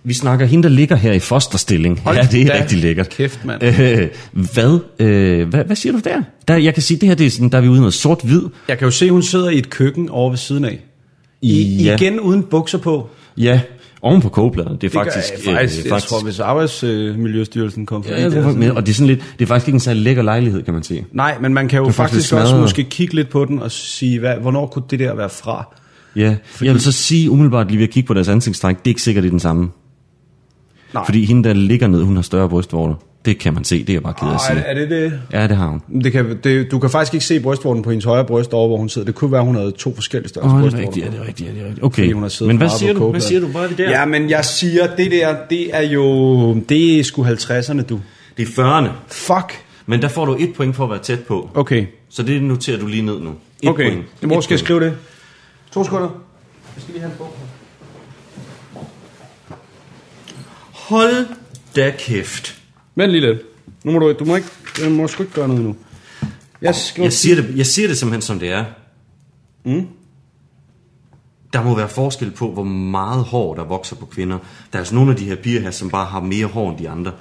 Vi snakker hende, der ligger her i fosterstilling. Hold ja, det er da rigtig lækkert. kæft, mand. Øh, hvad, øh, hvad, hvad siger du der? der? Jeg kan sige, det her det er sådan, der er vi ude i noget sort-hvid. Jeg kan jo se, hun sidder i et køkken over ved siden af. I, Ja. Igen uden bukser på. Ja, oven på kogebladet. Det er Det gør faktisk... jeg, faktisk, øh, jeg faktisk tror, hvis Arbejdsmiljøstyrelsen kom for ja, jeg tror, men, og det er, sådan lidt, det er faktisk ikke en særlig lækker lejlighed, kan man sige. Nej, men man kan jo Det faktisk faktisk også måske kigge lidt på den og sige, hvad, hvornår kunne det der være fra? Ja, Fordi... jeg vil så sige umiddelbart lige ved at kigge på deres ansigtstræk, det er ikke sikkert, det er den samme. Nej. Fordi hende, der ligger ned, hun har større brystvorter. Det kan man se, det er jeg bare ked af at sige. er, det det? Ja, det har hun. det, kan, det? Du kan faktisk ikke se brystvorten på hendes højre bryst over, hvor hun sidder. Det kunne være, hun havde to forskellige størrelser Åh, det er brystvorter. rigtigt, det er rigtigt, det er rigtigt. Okay, hun har men hvad siger du? Hvad siger du? Hvor er vi der? Ja, men jeg siger, det der, det er jo, det er sgu 50'erne, du. Det er 40'erne. Fuck. Men der får du et point for at være tæt på. Okay. Så det noterer du lige ned nu. Et Okay. point. Hvor skal jeg skrive det? To sekunder. Jeg skal lige have en bog. Hold da kæft. Vent lige lidt. Nu må du, du må ikke, du må sgu ikke gøre noget nu. Jeg skriver, Jeg siger, det, jeg siger det simpelthen som det er. Mm. Der må være forskel på, hvor meget hår, der vokser på kvinder. Der er altså nogle af de her piger her, som bare har mere hår end de andre.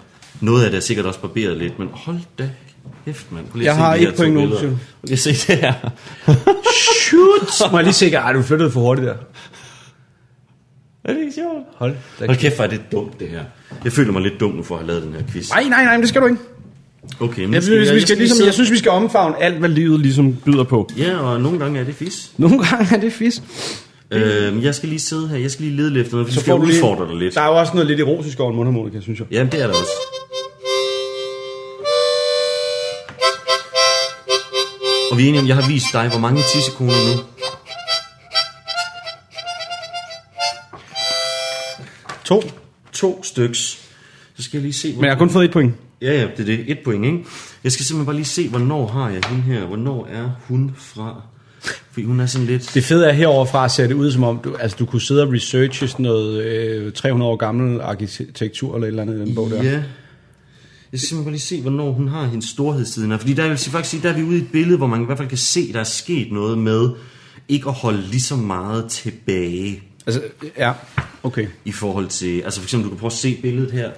Noget af det er sikkert også barberet lidt, men hold da kæft, mand. At Jeg har et point nu, du. Okay, se det her. Shoot! Må jeg lige se, ej, du flyttede for hurtigt der. Er det ikke sjovt? Hold da Hold kæft, hvor er det dumt, det her. Jeg føler mig lidt dum nu for at have lavet den her quiz. Nej, nej, nej, men det skal du ikke. Okay, men Jeg synes, vi skal, lige ligesom, jeg synes, vi skal omfavne alt, hvad livet ligesom byder på. Ja, og nogle gange er det fis. Nogle gange er det fisk. Øh, jeg skal lige sidde her, jeg skal lige lede lidt efter noget, for så skal du lige, udfordre dig lidt. Der er jo også noget lidt erotisk over en mundharmonika, synes jeg. Jamen, det er der også. Og vi er enige om, jeg har vist dig, hvor mange tissekoner nu. To. To styks. Så skal jeg lige se, hvor... Men jeg har kun fået et point. Ja, ja, det er det. Et point, ikke? Jeg skal simpelthen bare lige se, hvornår har jeg hende her? Hvornår er hun fra? Fordi hun er sådan lidt... Det fede er herover fra at se det ud, som om du, altså, du kunne sidde og researche sådan noget øh, 300 år gammel arkitektur eller et eller andet i den bog der. Ja. Jeg skal simpelthen bare lige se, hvornår hun har hendes storhedstiden her. Fordi der, jeg vil faktisk sige, der er vi ude i et billede, hvor man i hvert fald kan se, der er sket noget med ikke at holde lige så meget tilbage Altså, ja, okay. i forhold til... Altså for eksempel, du kan prøve at se billedet her.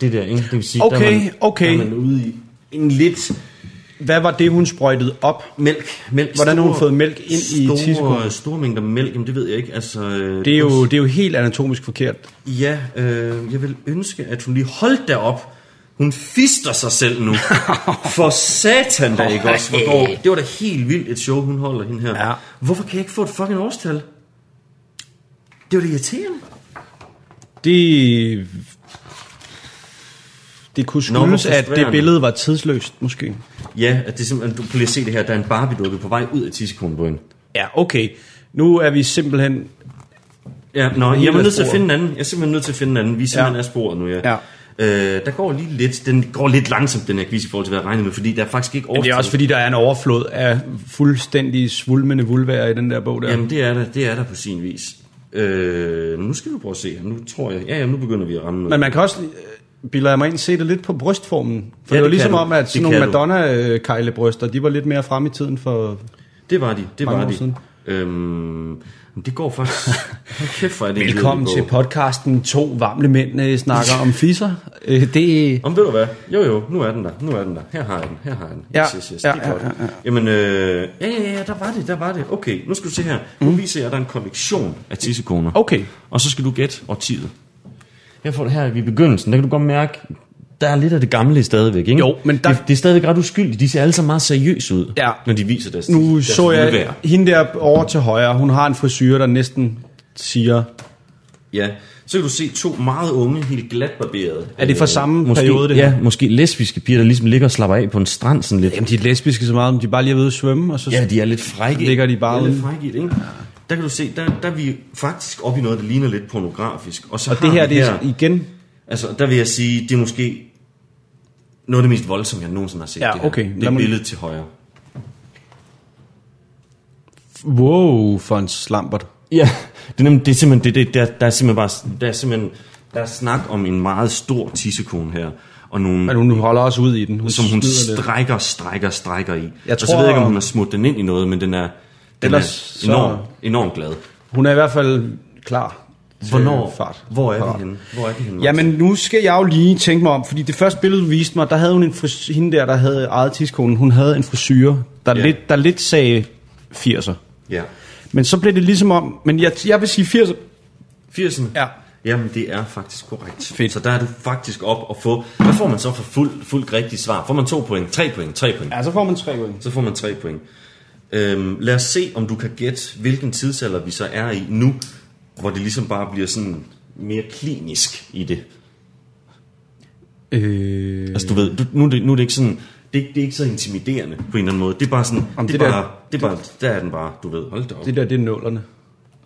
Det der, ikke? Det vil sige, Okay, der er man, okay. Der er man ude i en lidt Hvad var det, hun sprøjtede op? mælk. mælk Hvordan har hun fået mælk ind i store, tissekonen? Store mængder mælk, jamen det ved jeg ikke. Altså, øh, Det er jo, det er jo helt anatomisk forkert. Ja, øh, jeg vil ønske, at hun lige holdt derop. Hun fister sig selv nu. For satan da, ikke også? Hvor det var da helt vildt et show, hun holder hende her. Ja. Hvorfor kan jeg ikke få et fucking årstal? Det var da irriterende. Det... Det kunne Nå, hvor skyldes, at det frustrerende. billede var tidsløst, måske. Ja, at det er simpelthen, du kan lige se det her, der er en Barbie-dukke på vej ud af tissekonen på hende. Ja, okay. Nu er vi simpelthen... Ja, nå, jeg er af nødt til at sporet. finde en anden. Jeg er simpelthen nødt til at finde en anden. Vi er simpelthen Ja. ja. af sporet nu, ja. Ja. Øh, der går lige lidt, den går lidt langsomt, den her quiz, i forhold til, hvad jeg regnede med, fordi der er faktisk ikke Men det er også fordi, der er en overflod af fuldstændig svulmende vulværer i den der bog der. Jamen, det er der, det er der på sin vis. Øh, nu skal vi prøve at se. Nu tror jeg, ja, ja, nu begynder vi at ramme noget. Men man kan også, øh, bilder jeg mig ind, se det lidt på brystformen. For Ja, ja, det var det ligesom kan om, du. at Det sådan nogle du. Madonna-kejlebryster, de var lidt mere frem i tiden for... Det var de, det var de. Øhm, det går faktisk... Kæft, er det en Velkommen til podcasten To Varmle Mænd øh, snakker om fisser. Øh, Det Om ved du hvad? Jo jo, nu er den der, nu er den der. Her har jeg den, her har jeg den. Ja, Yes, yes, yes, ja, det er godt. ja, ja, ja. Jamen, øh, ja, ja, ja, der var det, der var det. Okay, nu skal du se her. Nu viser jeg dig en kollektion af tissekoner. Mm. Okay. Og så skal du gætte årtiet. Her får du her i begyndelsen, der kan du godt mærke, der er lidt af det gamle stadigvæk, ikke? Jo, men der- Det, det er stadigvæk ret uskyldigt. De ser alle sammen meget seriøse ud, Ja. når de viser deres Nu deres så jeg vulvær. hende der over til højre. Hun har en frisyr, der næsten siger... Ja, så kan du se to meget unge, helt glatbarberede. Er det fra øh, samme måske, periode, det her? Ja, måske lesbiske piger, der ligesom ligger og slapper af på en strand sådan lidt. Jamen, de er lesbiske så meget, om de bare lige er ved at svømme, og så... Ja, de er lidt frække. Ligger de bare de er lidt frække, det, ikke? Der kan du se, der, der er vi faktisk oppe i noget, der ligner lidt pornografisk. Og, så Og det her, det er igen... Altså, der vil jeg sige, det er måske noget af det mest voldsomme, jeg nogensinde har set. Ja, det her. okay. Det er billedet til højre. Wow, for en slampert. Ja, det er, nemlig, det er simpelthen, det, det, der, der er simpelthen bare, der er simpelthen, der er snak om en meget stor tissekone her. Og nogle, Men hun holder også ud i den. Hun som hun strækker, strækker, strækker i. Jeg og så tror- ved jeg ikke, om hun har smurt den ind i noget, men den er, den er enormt, enormt glad. Hun er i hvert fald klar Hvornår? fart. Hvor er vi henne? Hvor er vi henne? Jamen, nu skal jeg jo lige tænke mig om, fordi det første billede, du viste mig, der havde hun en frisyr, hende der, der havde ejet tidskonen, hun havde en frisyr, der, Ja. lidt, der lidt sagde 80'er. Ja. Men så blev det ligesom om, men jeg, jeg vil sige 80'er. 80'erne? Ja. Jamen, det er faktisk korrekt. Fedt. Så der er du faktisk op og få... Hvad får man så for fuld, fuldt rigtigt svar? Får man to point? Tre point? Tre point? Ja, så får man tre point. Så får man tre point. Øhm, lad os se, om du kan gætte, hvilken tidsalder vi så er i nu, hvor det ligesom bare bliver sådan mere klinisk i det. Øh, Altså du ved, du, nu, er det, nu er det ikke sådan... Det, er ikke- det er ikke så intimiderende på en eller anden måde. Det er bare sådan... Jamen, det, det er der- bare, det er bare, der er den bare, du ved. Hold da op. det der, det er nullerne.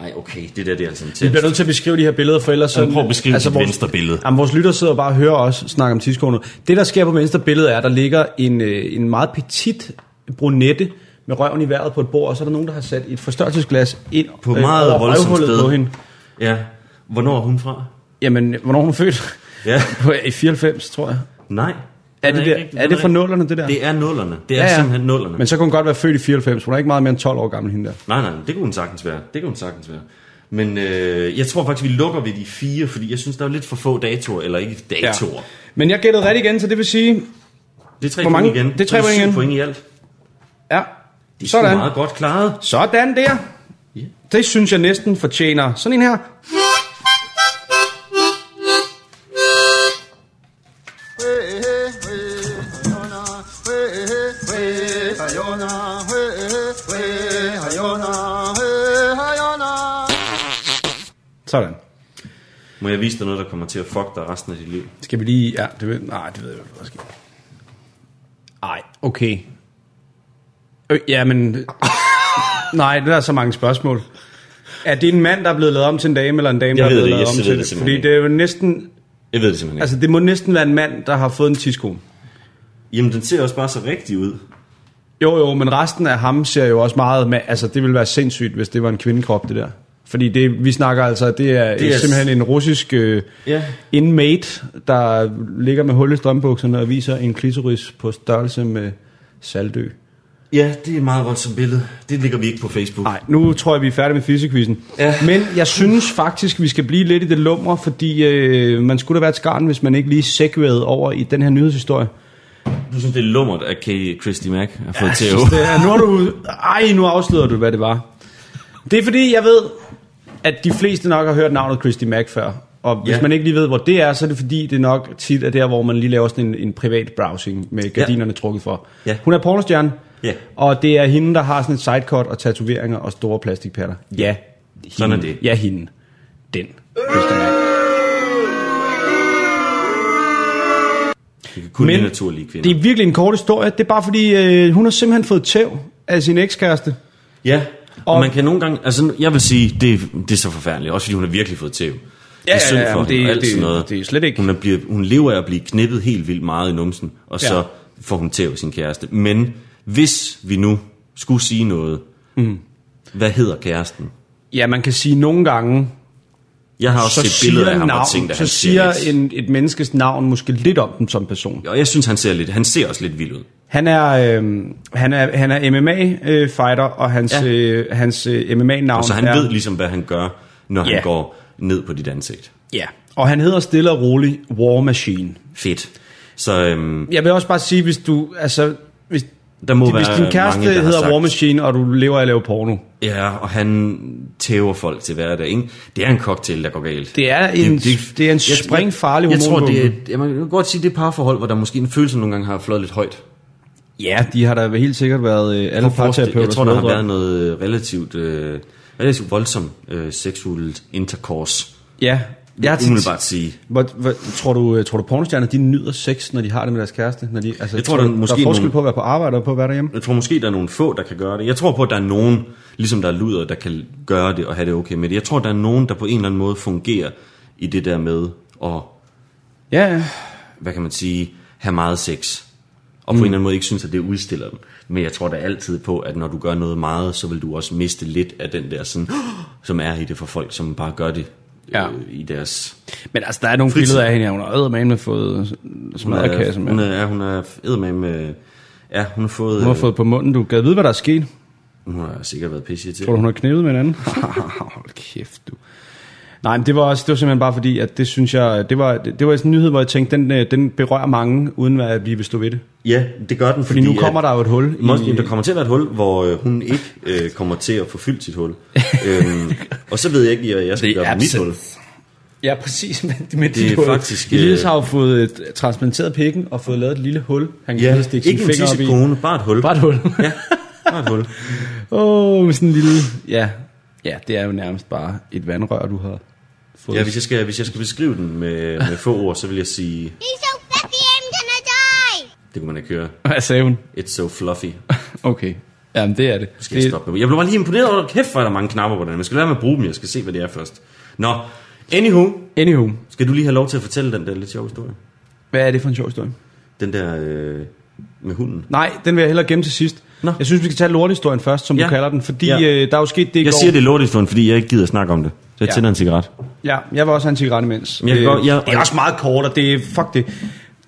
Ej, okay, det der det er altså en Vi bliver test. nødt til at beskrive de her billeder, for ellers... Jamen, prøv at beskrive dit vores, venstre billede. Jamen, vores lytter sidder og bare og hører os snakke om tidskoner. Det, der sker på venstre billede, er, at der ligger en, øh, en meget petit brunette med røven i vejret på et bord, og så er der nogen, der har sat et forstørrelsesglas ind På meget over voldsomt sted. på hende. Ja. Hvornår er hun fra? Jamen, hvornår er hun født? Ja. I 94, tror jeg. Nej. Er det, ikke der, rigtig- er det fra ikke- nullerne, det der? Det er nullerne. Det er ja, ja. simpelthen nullerne. Men så kunne hun godt være født i 94. Hun er ikke meget mere end 12 år gammel, hende der. Nej, nej, det kunne hun sagtens være. Det kunne hun sagtens være. Men øh, jeg tror faktisk, vi lukker ved de fire, fordi jeg synes, der er lidt for få datoer, eller ikke datoer. Ja. Men jeg gættede rigtigt igen, så det vil sige... Det er tre point igen. Det er tre point igen. point i alt. Ja, Det er meget godt klaret. Sådan der. Ja. Det synes jeg næsten fortjener sådan en her. Sådan. Må jeg vise dig noget, der kommer til at fuck dig resten af dit liv? Skal vi lige... Ja, det ved, nej, det ved jeg ikke, hvad der sker. Ej, okay. Øh, ja, men... nej, det er så mange spørgsmål. Er det en mand, der er blevet lavet om til en dame, eller en dame, Jeg der er blevet det, lavet jeg om til det Fordi det er jo næsten... Jeg ved det simpelthen ikke. Altså, det må næsten være en mand, der har fået en tidsko. Jamen, den ser også bare så rigtig ud. Jo, jo, men resten af ham ser jo også meget... Ma- altså, det ville være sindssygt, hvis det var en kvindekrop, det der. Fordi det, vi snakker altså, det er, det er simpelthen en russisk øh, Ja. inmate, der ligger med hul i strømbukserne og viser en klitoris på størrelse med saltø. Ja, det er et meget voldsomt billede. Det ligger vi ikke på Facebook. Nej, nu tror jeg, vi er færdige med fysikquizzen. Ja. Men jeg synes faktisk, vi skal blive lidt i det lummer, fordi øh, man skulle da være et skarn, hvis man ikke lige segwayede over i den her nyhedshistorie. Du synes, det er lummert, at Kay Christy Mac har fået til Jeg at det er, nu har du... Ej, nu afslører du, hvad det var. Det er fordi, jeg ved, at de fleste nok har hørt navnet Christy Mac før. Og hvis Ja. man ikke lige ved, hvor det er, så er det fordi, det nok tit er der, hvor man lige laver sådan en, en privat browsing med gardinerne trukket for. Ja. Hun er pornostjerne, Ja. og det er hende, der har sådan et sidecut og tatoveringer og store plastikpatter. Ja, hende. Sådan er det. Ja, hende. Den. Christy Mac. Det kan kun lide naturlige kvinder. det er virkelig en kort historie. Det er bare fordi, øh, hun har simpelthen fået tæv af sin ekskæreste. Ja, og, Og- man kan nogle gange... Altså, jeg vil sige, det, det er så forfærdeligt. Også fordi hun har virkelig fået tæv. det er Ja, synd ja, ja, for men hende, det- og alt det- sådan noget. det er slet ikke- Hun, er bliver, hun lever af at blive knippet helt vildt meget i numsen, og så Ja. får hun tæv sin kæreste. Men hvis vi nu skulle sige noget, mm. hvad hedder kæresten? Ja, man kan sige nogle gange, Jeg har også så set billeder af ham navn, og tænkt, at så han siger ser en, et menneskes navn måske lidt om dem som person. og jeg synes, han ser, lidt, han ser også lidt vild ud. Han er, øh, han er, han er MMA-fighter, og hans, Ja. øh, hans øh, MMA-navn Og så han er... ved ligesom, hvad han gør, når Ja. han går ned på dit ansigt. Ja, og han hedder stille og roligt War Machine. Fedt. Så øhm, Jeg vil også bare sige, hvis du... Altså, der må hvis være din kæreste mange, der hedder sagt, War Machine, og du lever af at lave porno, Ja, og han tæver folk til hverdag. Ikke? Det er en cocktail, der går galt. det er en, det, det, det er en springfarlig Jeg, jeg tror, det er, jeg man kan godt sige, det er parforhold, hvor der måske en følelse nogle gange har flået lidt højt. Ja, de har da helt sikkert været øh, alle parterapeuter. Jeg tror, der har været noget øh, relativt, øh, relativt voldsom øh, seksuelt intercourse. Ja, jeg har Umiddelbart sige. hvor, hvor, tror du, øh, tror du pornostjerner, de nyder sex, når de har det med deres kæreste? Når de, altså, Jeg tror, der er der måske er forskel nogle- på at være på arbejde og på at være derhjemme. Jeg tror måske, der er nogle få, der kan gøre det. Jeg tror på, at der er nogen, ligesom der er luder, der kan gøre det og have det okay med det. Jeg tror, der er nogen, der på en eller anden måde fungerer i det der med at Ja, ja. hvad kan man sige, have meget sex. Og på mm. en eller anden måde ikke synes, at det udstiller dem. Men jeg tror da altid på, at når du gør noget meget, så vil du også miste lidt af den der sådan, som er i det for folk, som bare gør det Ja. øh, i deres... Men altså, der er nogle Fritid. billeder af hende, hun har med fået smadrekasse med. hun er, ja, hun er eddermame med... Ja, hun har fået... Hun har fået på munden. Du kan vide, hvad der er sket. øh, hun har sikkert været pisse til. Tror du, hun har knævet med en anden? Hold kæft, du. Nej, men det var også det var simpelthen bare fordi, at det synes jeg, det var, det, det var sådan en nyhed, hvor jeg tænkte, den, øh, den berører mange, uden at vi vil stå ved det. Ja, det gør den, Fordi nu kommer at, der jo et hul. Måske, i, der kommer til at være et hul, hvor øh, hun ikke øh, kommer til at få fyldt sit hul. øhm, og så ved jeg ikke, hvad jeg skal Det er gøre med mit hul. Ja, præcis. Men, med Det er hul. faktisk, øh, Elias har jo fået et, transplanteret pikken og fået lavet et lille hul. Han kan Ja, stikke ikke sin en finger op i. tissekone, bare et hul. Bare et hul. Ja, bare et hul. Åh, oh, sådan en lille... Ja. Ja, det er jo nærmest bare et vandrør, du har fået. Ja, hvis jeg skal, hvis jeg skal beskrive den med, med få ord, så vil jeg sige, He's so fluffy, I'm gonna die! det kunne man ikke høre. Hvad sagde hun? It's so fluffy. Okay. Jamen, det er det. Skal jeg, stoppe med. jeg blev bare lige imponeret over, kæft, hvor er der mange knapper på den. Jeg skal lade være med at bruge dem, jeg skal se, hvad det er først. Nå, anywho, Anywho, skal du lige have lov til at fortælle den der lidt sjove historie? hvad er det for en sjov historie? Den der øh, med hunden. Nej, den vil jeg hellere gemme til sidst. Nå. Jeg synes, vi skal tage lortehistorien først, som Ja. du kalder den, fordi Ja. øh, der er jo sket det i Jeg går. siger, det er lortehistorien, fordi jeg ikke gider at snakke om det. Så jeg Ja. tænder en cigaret. Ja, jeg vil også have en cigaret imens. Men jeg kan Øh, godt- jeg- det er også meget kort, og det er, fuck det.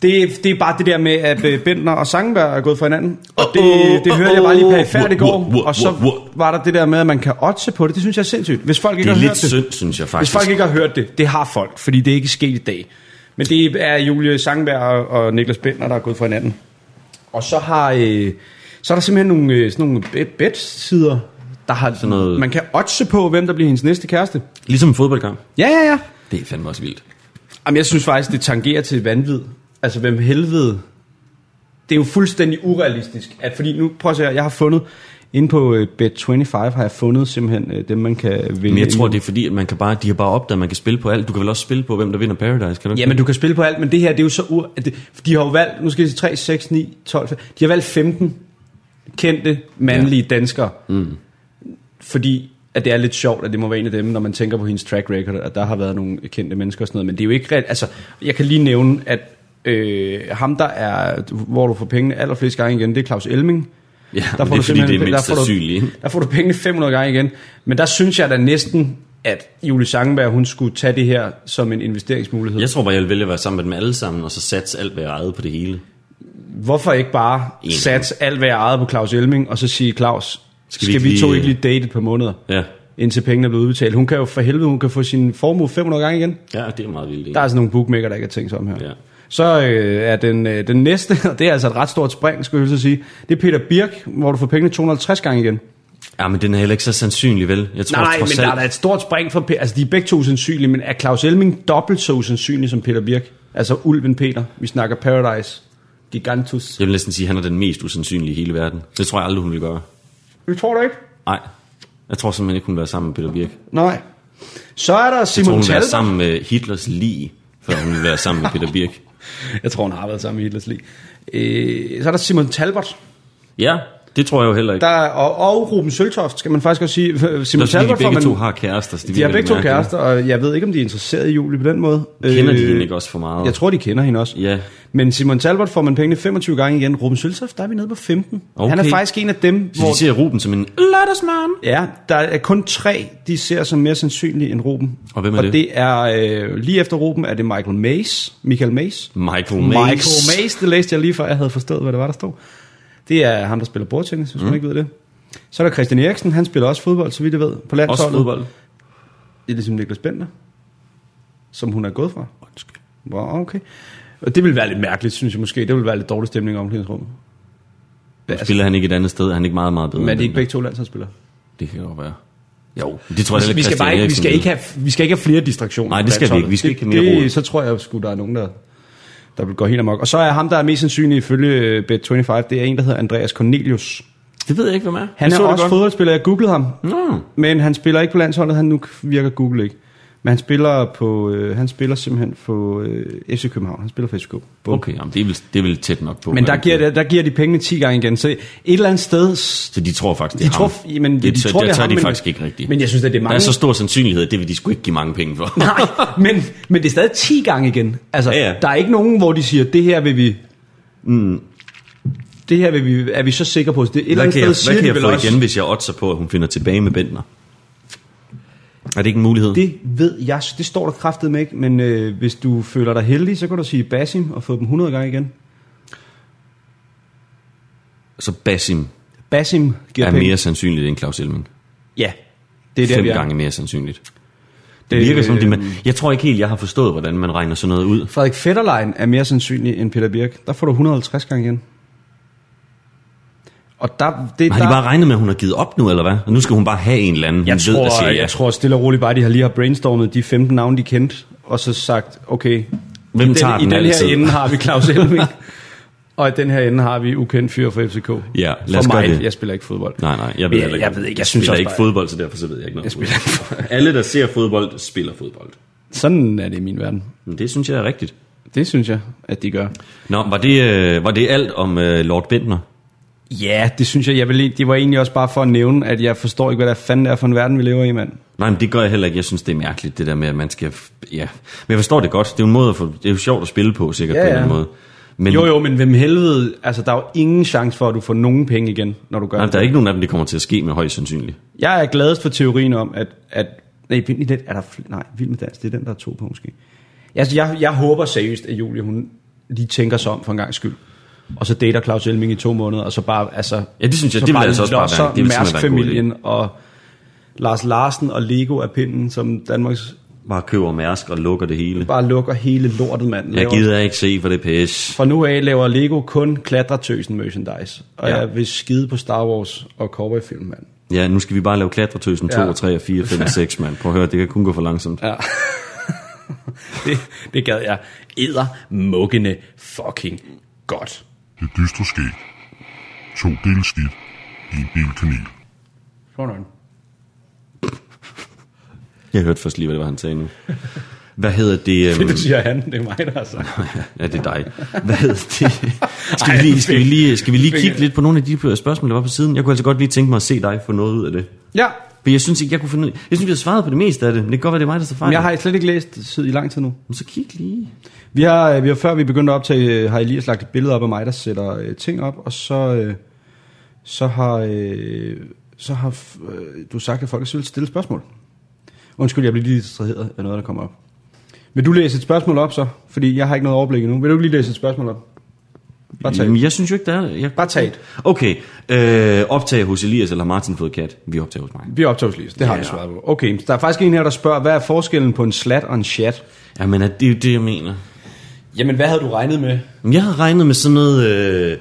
Det, er- det er bare det der med, at øh, Bentner og Sangenberg er gået fra hinanden. Og det, det hørte jeg bare lige perifært i går. Og så var der det der med, at man kan oddse på det. Det synes jeg er sindssygt. Hvis folk ikke Det er har lidt hørt det, synd, synes jeg Hvis faktisk. folk ikke har hørt det, det har folk, fordi det er ikke sket i dag. Men det er Julie Sangenberg og- og Niklas Bentner, der er gået fra hinanden. Og så har øh, så er der simpelthen nogle, øh, sådan nogle bet- bet-sider, der har sådan noget- man kan oddse på, hvem der bliver hendes næste kæreste. Ligesom en fodboldkamp. Ja, ja, ja. Det er fandme også vildt. Jamen, jeg synes faktisk, det tangerer til vanvid. Altså, hvem helvede... Det er jo fuldstændig urealistisk. At, fordi nu, prøv at se her, jeg har fundet... Inde på uh, Bet25 har jeg fundet simpelthen uh, dem, man kan vælge. Men jeg tror, det er fordi, at man kan bare, de har bare opdaget, at man kan spille på alt. Du kan vel også spille på, hvem der vinder Paradise, kan du? Ja, men du kan spille på alt, men det her, det er jo så... Ur... Det, de har jo valgt, nu skal jeg sige 3, 6, 9, 12... De har valgt 15 kendte mandlige ja. danskere. Mm. Fordi at det er lidt sjovt, at det må være en af dem, når man tænker på hendes track record, at der har været nogle kendte mennesker og sådan noget. Men det er jo ikke... reelt- Altså, jeg kan lige nævne, at øh, ham, der er... Hvor du får pengene allerflest gange igen, det er Claus Elming. Ja, Der får det er du fordi, det er mindst der får du-? Der får du pengene 500 gange igen. Men der synes jeg da næsten, at Julie Sangenberg, hun skulle tage det her som en investeringsmulighed. Jeg tror bare, jeg vil vælge at være sammen med dem alle sammen, og så satse alt, hvad jeg ejede på det hele. Hvorfor ikke bare satse alt, hvad jeg ejede på Claus Elming, og så sige, Claus, skal, Skal vi vi, ikke to lige, ikke lige date et par måneder, Ja, indtil pengene er blevet udbetalt? Hun kan jo for helvede, hun kan få sin formue 500 gange igen. ja det er meget vildt. ikke? Der er altså nogle bookmaker, der ikke har tænkt sig om her. Ja. Så øh, er den, øh, den næste, og det er altså et ret stort spring, skulle jeg så sige, det er Peter Birk, hvor du får pengene 250 gange igen. Ja, men den er heller ikke så sandsynlig, vel? Jeg tror Nej, nej, men trods der er da et stort spring for Pe- Altså, de er begge to usandsynlige, men er Claus Elming dobbelt så usandsynlig som Peter Birk? Altså, Ulven Peter. Vi snakker Paradise. Gigantus. jeg vil næsten sige, at han er den mest usandsynlige i hele verden. Det tror jeg aldrig, hun vil gøre. Vi tror du ikke? Nej, jeg tror simpelthen ikke, hun vil være sammen med Peter Birk. Nej. Så er der Simon hun vil være Talbot. sammen med Hitlers lig, før hun vil være sammen med Peter Birk. Jeg tror, han har været sammen med Hitlers lige. Øh, så er der Simon Talbot. Ja, Det tror jeg jo heller ikke. Der, er- og, og Ruben Søltoft, skal man faktisk også sige. Simon de Talbot får begge man, to har kærester. så de har begge to mærkeligt. kærester, og jeg ved ikke, om de er interesseret i Julie på den måde. Kender de Øh, hende ikke også for meget? Jeg tror, de kender hende også. Ja. Men Simon Talbot får man pengene 25 gange igen. Ruben Søltoft, der er vi nede på 15. Okay. Han er faktisk en af dem, Så hvor... de ser Ruben som en lørdagsmand. Ja, der er kun tre, de ser som mere sandsynlige end Ruben. Og hvem er og det? det er, øh, lige efter Ruben er det Michael Mays. Michael Mays. Michael Mays. Michael Mays, det læste jeg lige før, jeg havde forstået, hvad det var, der stod. Det er ham, der spiller bordtennis, hvis mm. man ikke ved det. Så er der Christian Eriksen, han spiller også fodbold, så vidt jeg ved, på landsholdet. Også fodbold. Det er ligesom Niklas Bender, som hun er gået fra. Undskyld. Wow, okay. Og det vil være lidt mærkeligt, synes jeg måske. Det vil være lidt dårlig stemning om omklædningsrummet. Altså, spiller han ikke et andet sted? Er han ikke meget, meget bedre? Men er det ikke begge to landsholdsspillere? Det kan godt være. Jo, det tror jeg heller vi, skal Christian bare ikke, vi, skal ikke have, vi skal ikke have flere distraktioner. Nej, det skal vi ikke. Vi skal det, ikke have mere det, Så tror jeg sgu, der er nogen, der, der vil gå helt amok. Og så er ham, der er mest sandsynlig ifølge Bet25, det er en, der hedder Andreas Cornelius. Det ved jeg ikke, hvem er. Han Jeg er også godt. fodboldspiller. Jeg googlede ham. Nå. Men han spiller ikke på landsholdet. Han nu virker Google ikke. Men han spiller på øh, han spiller simpelthen på øh, FC København. Han spiller for FCK. Bum. Okay, jamen, det, er vel, det er vel tæt nok på. Men der hvad giver, det, det, der giver de pengene 10 gange igen. Så et eller andet sted... Så de tror faktisk, det De er tror, ham. jamen, det, de så, tror, det der er tager ham, de men- faktisk ikke rigtigt. Men jeg synes, at det er Der mange... er så stor sandsynlighed, det vil de sgu ikke give mange penge for. Nej, men, men det er stadig 10 gange igen. Altså, Ja, ja. der er ikke nogen, hvor de siger, det her vil vi... Mm, det her vil vi, er vi så sikre på. Det, et eller Hvad andet kan jeg, sted hvad siger kan de jeg få også, igen, hvis jeg oddser på, at hun finder tilbage med Bentner? Er det ikke en mulighed? Det ved jeg, det står der kraftet med ikke, men øh, hvis du føler dig heldig, så kan du sige Basim og få dem 100 gange igen. Så Basim Basim giver er penge. mere sandsynligt end Claus Elming. Ja, det er der, Fem vi er. gange mere sandsynligt. Det Øh, virker som, det, man, jeg tror ikke helt, jeg har forstået, hvordan man regner sådan noget ud. Frederik Fetterlein er mere sandsynlig end Peter Birk. Der får du 150 gange igen. Og der, det, Har der, de bare regnet med, at hun har givet op nu, eller hvad? Og nu skal hun bare have en eller anden, hun jeg, ved, tror, der siger ja. jeg tror stille og roligt bare, de har lige har brainstormet de 15 navne, de kendte, og så sagt, okay, Hvem i tager den, den i den altid? her ende har vi Claus Elming, og i den her ende har vi ukendt fyr fra FCK. Ja, lad os for gøre mig, det. jeg spiller ikke fodbold. Nej, nej, jeg ved, Jeg- ikke. jeg ved ikke, jeg jeg synes spiller også ikke bare- fodbold, så derfor så ved jeg ikke noget. Jeg spiller ikke fodbold. Alle, der ser fodbold, spiller fodbold. Sådan er det i min verden. Men det synes jeg er rigtigt. Det synes jeg, at de gør. Nå, var det, øh, var det alt om øh, Lord Bentner? Ja, det synes jeg, jeg vil, det var egentlig også bare for at nævne, at jeg forstår ikke, hvad der fanden er for en verden, vi lever i, mand. Nej, men det gør jeg heller ikke. Jeg synes, det er mærkeligt, det der med, at man skal... Ja. Men jeg forstår det godt. Det er jo en måde at få, det er jo sjovt at spille på, sikkert Ja, på en ja. eller anden måde. Men Jo, jo, men hvem helvede, altså der er jo ingen chance for, at du får nogen penge igen, når du gør Nej, det. der er ikke nogen af dem, det kommer til at ske med højst sandsynligt. Jeg er gladest for teorien om, at... at nej, Vild med dans, er der, nej, Vild med dans, det er den, der er to på måske. Altså, jeg, jeg håber seriøst, at Julie, hun lige tænker sig om for en gang skyld. Og så dater Claus Elming i to måneder, og så bare, altså... Ja, det synes jeg, så det vil altså også bare være- det Mærsk-familien og Lars Larsen og Lego af pinden, som Danmarks Bare køber Mærsk og lukker det hele. bare lukker hele lortet, mand. Jeg gider ikke se, for det er pis. Fra nu af laver Lego kun klatretøsen merchandise. Og Ja. jeg vil skide på Star Wars og cowboyfilm, mand. Ja, nu skal vi bare lave klatretøsen 2, Ja. og 3, og 4, 5 og 6, mand. Prøv at høre, det kan kun gå for langsomt. Ja. det, det gad jeg. Æder muggende fucking godt. Det dystre skæg. To dele skidt i en del kanel. Sådan. Jeg hørte først lige, hvad det var, han sagde nu. Hvad hedder det? Det Um... du siger han, det er mig, der har sagt. Ja, det er dig. Hvad hedder det? Skal vi lige, skal vi lige, skal vi lige kigge lidt på nogle af de spørgsmål, der var på siden? Jeg kunne altså godt lige tænke mig at se dig få noget ud af det. Ja, For jeg synes ikke, jeg kunne finde ud Jeg synes, vi har svaret på det meste af det, men det kan godt være, det er mig, der tager fejl. jeg har slet ikke læst side i lang tid nu. Men så kig lige. Vi har, vi har før vi begyndte at optage, har Elias lagt et billede op af mig, der sætter øh, ting op, og så, øh, så har, øh, så har øh, du sagt, at folk vil stille spørgsmål. Undskyld, jeg bliver lige distraheret af noget, der kommer op. Vil du læse et spørgsmål op så? Fordi jeg har ikke noget overblik endnu. Vil du ikke lige læse et spørgsmål op? Bare tag Jamen, et. jeg synes jo ikke, der er... Jeg... Bare tag et. Okay, øh, optag hos Elias eller Martin fået kat? Vi optager hos mig. Vi optager lige. Det har Ja. vi svaret på. Okay, der er faktisk en her, der spørger, hvad er forskellen på en slat og en chat? Jamen, er det er jo det, jeg mener. Jamen, hvad havde du regnet med? Jeg havde regnet med sådan noget... Øh,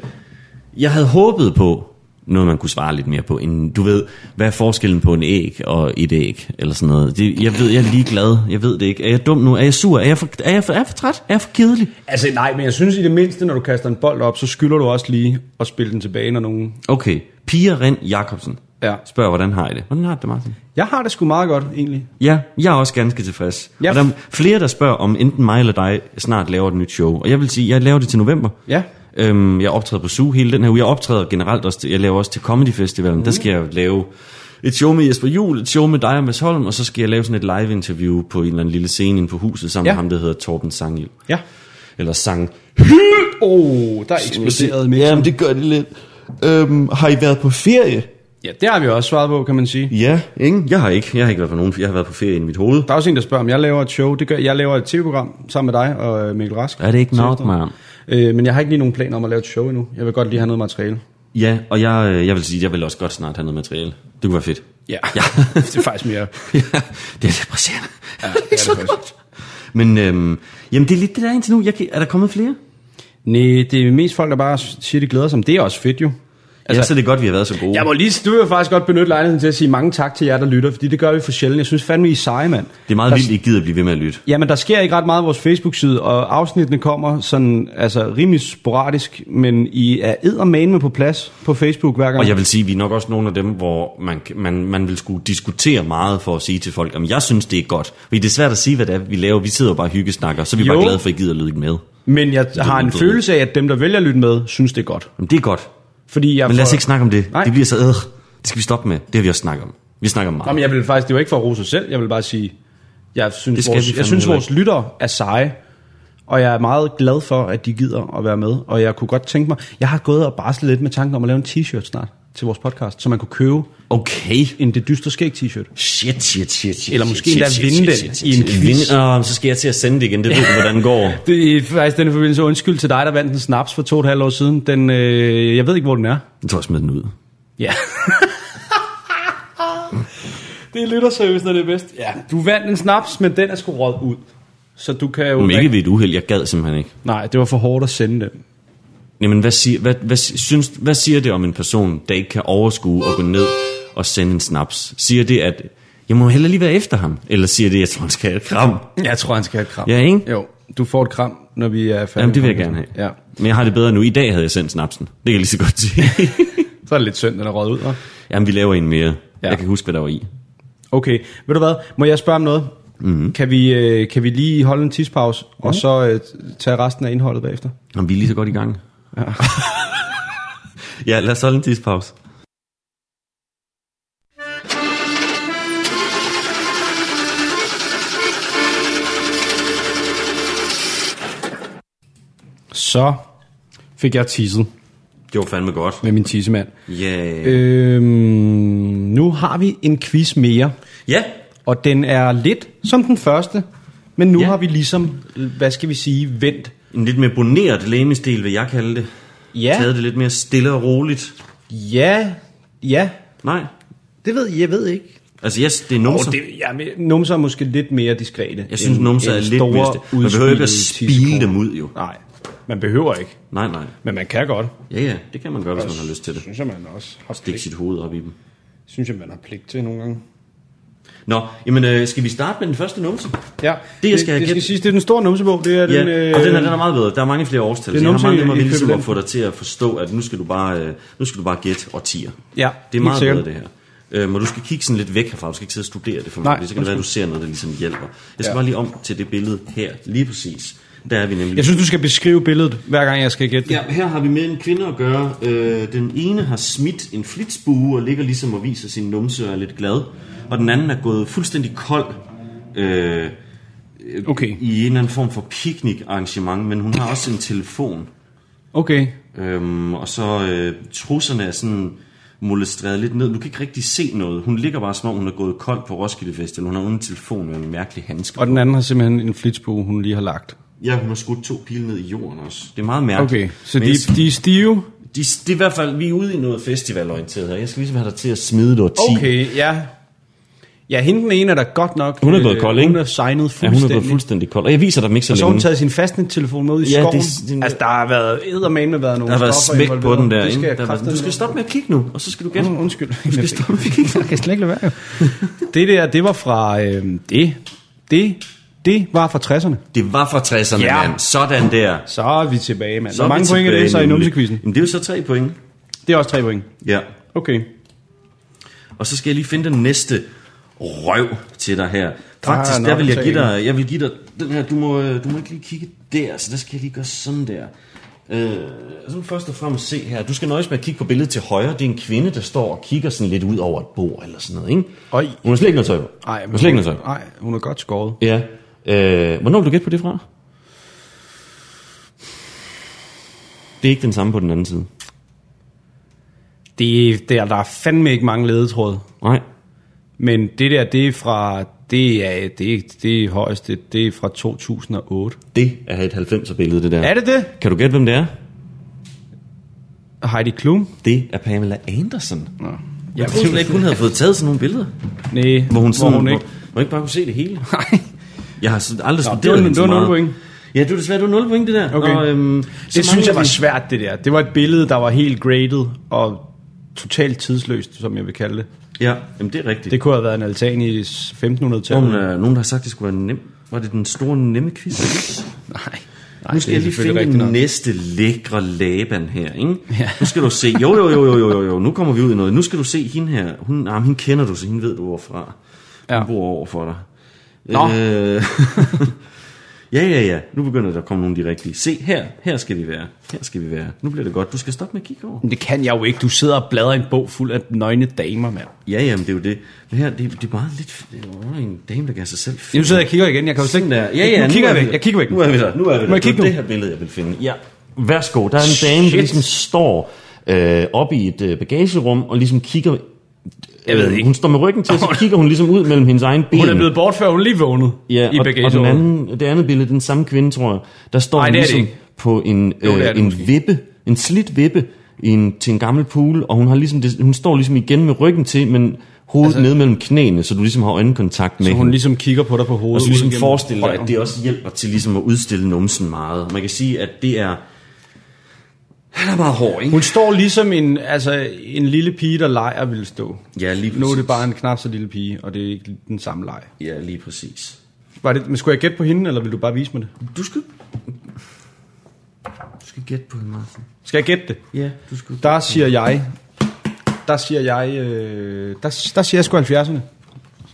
jeg havde håbet på noget, man kunne svare lidt mere på, end du ved, hvad er forskellen på en æg og et æg, eller sådan noget. Det, jeg ved, jeg er ligeglad. Jeg ved det ikke. Er jeg dum nu? Er jeg sur? Er jeg for, er jeg for, er jeg for træt? Er jeg for kedelig? Altså, nej, men jeg synes i det mindste, når du kaster en bold op, så skylder du også lige at spille den tilbage, når nogen... Okay, Pia Rind Jacobsen Ja. spørger, hvordan har I det? Hvordan har det, Martin? Jeg har det sgu meget godt, egentlig. Ja, jeg er også ganske tilfreds. Ja. Og der er flere, der spørger, om enten mig eller dig snart laver et nyt show. Og jeg vil sige, jeg laver det til november. Ja. Øhm, jeg optræder på SU hele den her uge. Jeg optræder generelt også, til- jeg laver også til Comedy Festivalen. Mm. Der skal jeg lave et show med Jesper Juhl, et show med dig og Mads Holm, og så skal jeg lave sådan et live-interview på en eller anden lille scene inde på huset, sammen Ja. med ham, der hedder Torben Sangild. Ja. Eller Sang. Oh, der er eksploderet med. Jamen, det gør det lidt. Øhm, har I været på ferie? Ja, det har vi også svaret på, kan man sige. Ja, ingen. Jeg har ikke. Jeg har ikke været på nogen. Jeg har været på ferie i mit hoved. Der er også en, der spørger, om jeg laver et show. Det gør, jeg laver et tv-program sammen med dig og øh, Mikkel Rask. Er det ikke nok, mand? Øh, men jeg har ikke lige nogen planer om at lave et show endnu. Jeg vil godt lige have noget materiale. Ja, og jeg, øh, jeg vil sige, jeg vil også godt snart have noget materiale. Det kunne være fedt. Ja, Ja. det er faktisk mere. ja, det er depresserende. Ja, det er det faktisk. Men øhm, jamen, det er lidt det der indtil nu. Jeg, er der kommet flere? Nej, det er mest folk, der bare siger, de glæder sig. Men det er også fedt jo. Altså, ja, så er det godt, vi har været så gode. Jeg må lige, du vil faktisk godt benytte lejligheden til at sige mange tak til jer, der lytter, fordi det gør vi for sjældent. Jeg synes fandme, I er seje, mand. Det er meget der, vildt, I gider blive ved med at lytte. Jamen, der sker ikke ret meget på vores Facebook-side, og afsnittene kommer sådan, altså rimelig sporadisk, men I er eddermane med på plads på Facebook hver gang. Og jeg vil sige, vi er nok også nogle af dem, hvor man, man, man vil skulle diskutere meget for at sige til folk, at jeg synes, det er godt. Fordi det er svært at sige, hvad det er, vi laver. Vi sidder jo bare og hyggesnakker, så er vi Jo. bare glade for, at I gider lytte med. Men jeg har en følelse af, at dem, der vælger at lytte med, synes, det er godt. Men det er godt. Fordi jeg Men lad os får- ikke snakke om det. Nej. Det bliver så øh. Det skal vi stoppe med. Det har vi også snakket om. Vi snakker om meget. Jamen, jeg vil faktisk, det var ikke for at rose selv, jeg vil bare sige, jeg synes, vores, jeg synes vores lyttere er seje, og jeg er meget glad for, at de gider at være med, og jeg kunne godt tænke mig, jeg har gået og barslet lidt med tanken om at lave en t-shirt snart til vores podcast, så man kunne købe Okay. en Det Dyster Skæg t-shirt. Shit, shit, shit, shit. Eller måske shit, endda shit, vinde shit, den shit, shit, i en quiz. Vinde, åh, så skal jeg til at sende det igen. Det ved du, hvordan det går. Det er faktisk den forbindelse undskyld til dig, der vandt en snaps for to og et halvt år siden. Den, øh, jeg ved ikke, hvor den er. Jeg tror, jeg smider den ud. Ja. det er lytterservice, når det er bedst. Ja, du vandt en snaps, men den er sgu råd ud. Så du kan jo... Om ikke ved et uheld, jeg gad simpelthen ikke. Nej, det var for hårdt at sende den. Jamen, hvad siger, hvad, hvad, synes, hvad siger det om en person, der ikke kan overskue at gå ned og sende en snaps? Siger det, at jeg må heller lige være efter ham? Eller siger det, at jeg tror, han skal have et kram? Jeg tror, han skal have et kram. Ja, ikke? Jo, du får et kram, når vi er færdige. Jamen, det vil jeg gerne have. Ja. Men jeg har det bedre nu. I dag havde jeg sendt snapsen. Det kan jeg lige så godt sige. Så er det lidt synd, den er røget ud, hva'? Jamen, vi laver en mere. Ja. Jeg kan huske, hvad der var i. Okay, ved du hvad? Må jeg spørge om noget? Mm-hmm. Kan, vi, øh, kan vi lige holde en tidspause, mm. og så øh, tage resten af indholdet bagefter? Om vi er lige så godt i gang. Ja, ja lad os holde en tidspause. Så fik jeg tisset Det var fandme godt. med min tissemand. Ja. Yeah. Øhm, nu har vi en quiz mere, Ja. og den er lidt som den første, men nu. Ja. har vi ligesom, hvad skal vi sige, vendt. En lidt mere boneret lægemestil, vil jeg kalde det. Ja, Taget det lidt mere stille og roligt. ja, ja, Nej. det ved jeg, jeg ved ikke. Altså, yes, det er numser. Oh, det, ja, men numser er måske lidt mere diskrete. Jeg synes, numser er lidt mere... Man behøver ikke at spile dem ud, jo. Nej, man behøver ikke, Nej, nej. men man kan godt. Ja, ja, det kan man gøre, hvis man har lyst til det. synes jeg, man også har Stik pligt. sit hoved op i dem. Synes jeg, man har pligt til nogle gange. Nå, jamen, øh, skal vi starte med den første numse? Ja, Det, jeg skal det, det skal siges, det er den store numsebog. Det er Ja, den, øh, og den er, den er meget bedre. Der er mange flere årstal. det er så jeg har numse- meget nemmere ved ligesom at få dig til at forstå, at nu skal du bare, øh, nu skal du bare gætte årtier. Ja, Det er meget bedre, det her. Øhm, og du skal kigge sådan lidt væk herfra. Du skal ikke sidde og studere det for mig. Så kan det være, at du ser noget, der ligesom hjælper. Jeg skal Ja. bare lige om til det billede her. Lige præcis. Der er vi nemlig. Jeg synes, du skal beskrive billedet, hver gang jeg skal gætte det. Ja, her har vi med en kvinde at gøre. Øh, den ene har smidt en flitsbue og ligger ligesom og viser sin numse og er lidt glad. Og den anden er gået fuldstændig kold øh, Okay, i en eller anden form for picnic-arrangement, men hun har også en telefon. okay. Øhm, og så øh, trusserne er sådan molestreret lidt ned. Du kan ikke rigtig se noget. Hun ligger bare som om, hun er gået kold på Roskilde Festival. Hun har uden telefon med en mærkelig handske. Og den anden har simpelthen en flitsbue, hun lige har lagt. Ja, hun har skudt to pile ned i jorden også. Det er meget mærkeligt. Okay, så de, jeg- de er stive. De, det er i hvert fald, vi er ude i noget festivalorienteret her. Jeg skal ligesom have dig til at smide det over 10. Okay, ja. Ja, hende den ene er da godt nok... Hun er gået øh, kold, ikke? Hun er signet Ja, hun fuldstændig. er blevet fuldstændig kold. Og jeg viser dig dem ikke så Og så har hun taget sin fastnettelefon med ud i Ja, skoven. det- det- altså, der har været eddermane med været nogle Der har været smæk på den der. Det skal jeg Der været- du skal stoppe med at kigge nu, og så skal du gætte. Nå, undskyld. Du skal stoppe med at Jeg kigge. kan slet ikke lade være, jo. Det der, det var fra... Øh, det, det, det var fra 60'erne. Det var fra 60'erne, Ja. mand. Sådan der. Så er vi tilbage, mand. Så Hvor mange point er det så i numsekvisten? Jamen, det er jo så tre point. Det er også tre point. Ja. Okay. Og så skal jeg lige finde den næste røv til dig her. Faktisk, nok der vil jeg give dig, jeg vil give dig den her, du må, øh, du må ikke lige kigge der, så der skal jeg lige gøre sådan der. Øh, så først og fremmest se her. Du skal nøjes med at kigge på billedet til højre. Det er en kvinde, der står og kigger sådan lidt ud over et bord eller sådan noget, ikke? Øj. Hun har slet ikke noget tøj på. Nej, hun har slet ikke noget tøj. Nej, hun er godt skåret. Ja. Øh, hvornår vil du gætte på det fra? Det er ikke den samme på den anden side. Det, der, der er fandme ikke mange ledetråde. Nej. Men det der, det er fra... Det er det, det er højeste, det er fra 2008. Det er et 90'er billede, det der. Er det det? Kan du gætte, hvem det er? Heidi Klum? Det er Pamela Anderson. Nå. Jeg troede slet ikke, hun havde fået taget sådan nogle billeder. Nej, Hvor hun, sådan, hvor hun hvor, ikke. hvor hun ikke bare kunne se det hele. Nej. Jeg har sådan aldrig Nå, studeret det var- det var nul meget. point. Ja, var desværre, det var 0 point, det der. Okay. Og, øhm, Det synes jeg var svært, det der. Det var et billede, der var helt graded og totalt tidsløst, som jeg vil kalde det. Ja, jamen det er rigtigt. Det kunne have været en altan i 1500-tallet. Nogen, øh, nogen, der har sagt, det skulle være nem. Var det den store nemme quiz? Nej. Nej, nu skal jeg lige finde nok. næste lækre Laban her, ikke? Ja. Nu skal du se, jo, jo, jo, jo, jo, jo, jo, nu kommer vi ud i noget. Nu skal du se hende her. Hun, ah, hende kender du, så hende ved du hvorfra. Hun Ja. bor over for dig. Nå. Øh, ja, ja, ja. Nu begynder der at komme nogle af de rigtige. Se, her, her skal vi være. Her skal vi være. Nu bliver det godt. Du skal stoppe med at kigge over. Men det kan jeg jo ikke. Du sidder og bladrer en bog fuld af nøgne damer, mand. Ja, jamen det er jo det. Men her, det, det er meget lidt... Det er en dame, der gør sig selv Nu sidder jeg og kigger igen. Jeg kan jo slet der. Ja, ja, nu kigger er jeg væk. Jeg kigger væk. Nu er vi der. Nu er vi der. Må jeg kigge det nu? det her billede, jeg vil finde. Ja. Værsgo. Der er en dame, der ligesom står øh, oppe i et øh, bagagerum og ligesom kigger... Jeg ved ikke. Hun står med ryggen til, så kigger hun ligesom ud mellem hendes egen ben. Hun er blevet bort, før hun lige vågnede ja, i og, og den anden, det andet billede, den samme kvinde, tror jeg, der står det ligesom på en, Jo, øh, en måske. vippe, en slidt vippe i en, til en gammel pool, og hun, har ligesom det, hun står ligesom igen med ryggen til, men hovedet altså, nede mellem knæene, så du ligesom har øjenkontakt med Så hende. hun ligesom kigger på dig på hovedet. Og så ligesom forestille dig, at det også hjælper til ligesom at udstille numsen meget. Og Man kan sige, at det er... Han er meget hård, ikke? Hun står ligesom en, altså, en lille pige, der leger ville stå. Ja, lige Nu er det præcis. bare en knap så lille pige, og det er ikke den samme leg. Ja, lige præcis. Var det, men skulle jeg gætte på hende, eller vil du bare vise mig det? Du skal... Du skal gætte på hende, Martin. Skal jeg gætte det? Ja, du skal... Der siger jeg... Der siger jeg... Øh, der, der siger jeg sgu 70'erne.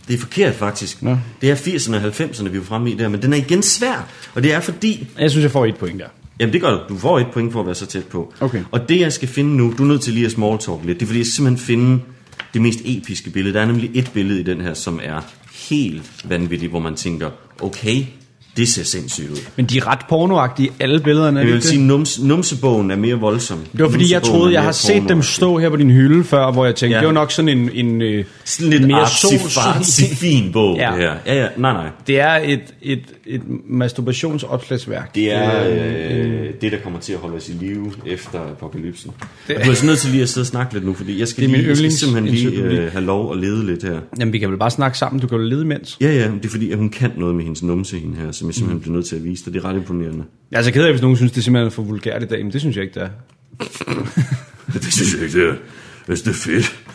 Det er forkert, faktisk. Nå. Det er 80'erne og 90'erne, vi er fremme i der, men den er igen svær. Og det er fordi... Jeg synes, jeg får et point der. Jamen det gør du. Du får et point for at være så tæt på. Okay. Og det jeg skal finde nu, du er nødt til lige at small talk lidt. Det er fordi, jeg simpelthen finde det mest episke billede. Der er nemlig et billede i den her, som er helt vanvittigt, hvor man tænker, okay, det ser sindssygt ud. Men de er ret pornoagtige, alle billederne. er Jeg vil sige, nums, numsebogen er mere voldsom. Det var fordi, jeg troede, jeg har set dem stå her på din hylde før, hvor jeg tænkte, Ja. det var nok sådan en... en øh, Sådan lidt mere artsy, fin bog, Ja. det her. Ja, ja, nej, nej. Det er et, et, et masturbationsopslagsværk. Det er Øh, det, der kommer til at holde os i live efter apokalypsen. Det- Og du er så nødt til lige at sidde og snakke lidt nu, fordi jeg skal, Det er lige, jeg skal simpelthen lige øh, have lov at lede lidt her. Jamen, vi kan vel bare snakke sammen. Du kan jo lede imens. Ja, ja, det er fordi, at hun kan noget med hendes numse, hende her, som jeg simpelthen bliver nødt til at vise dig. Det er ret imponerende. Jeg er så ked af, hvis nogen synes, det er simpelthen for vulgært i dag, men det synes jeg ikke, det er. Det synes jeg ikke, det er. Hvis det er fedt.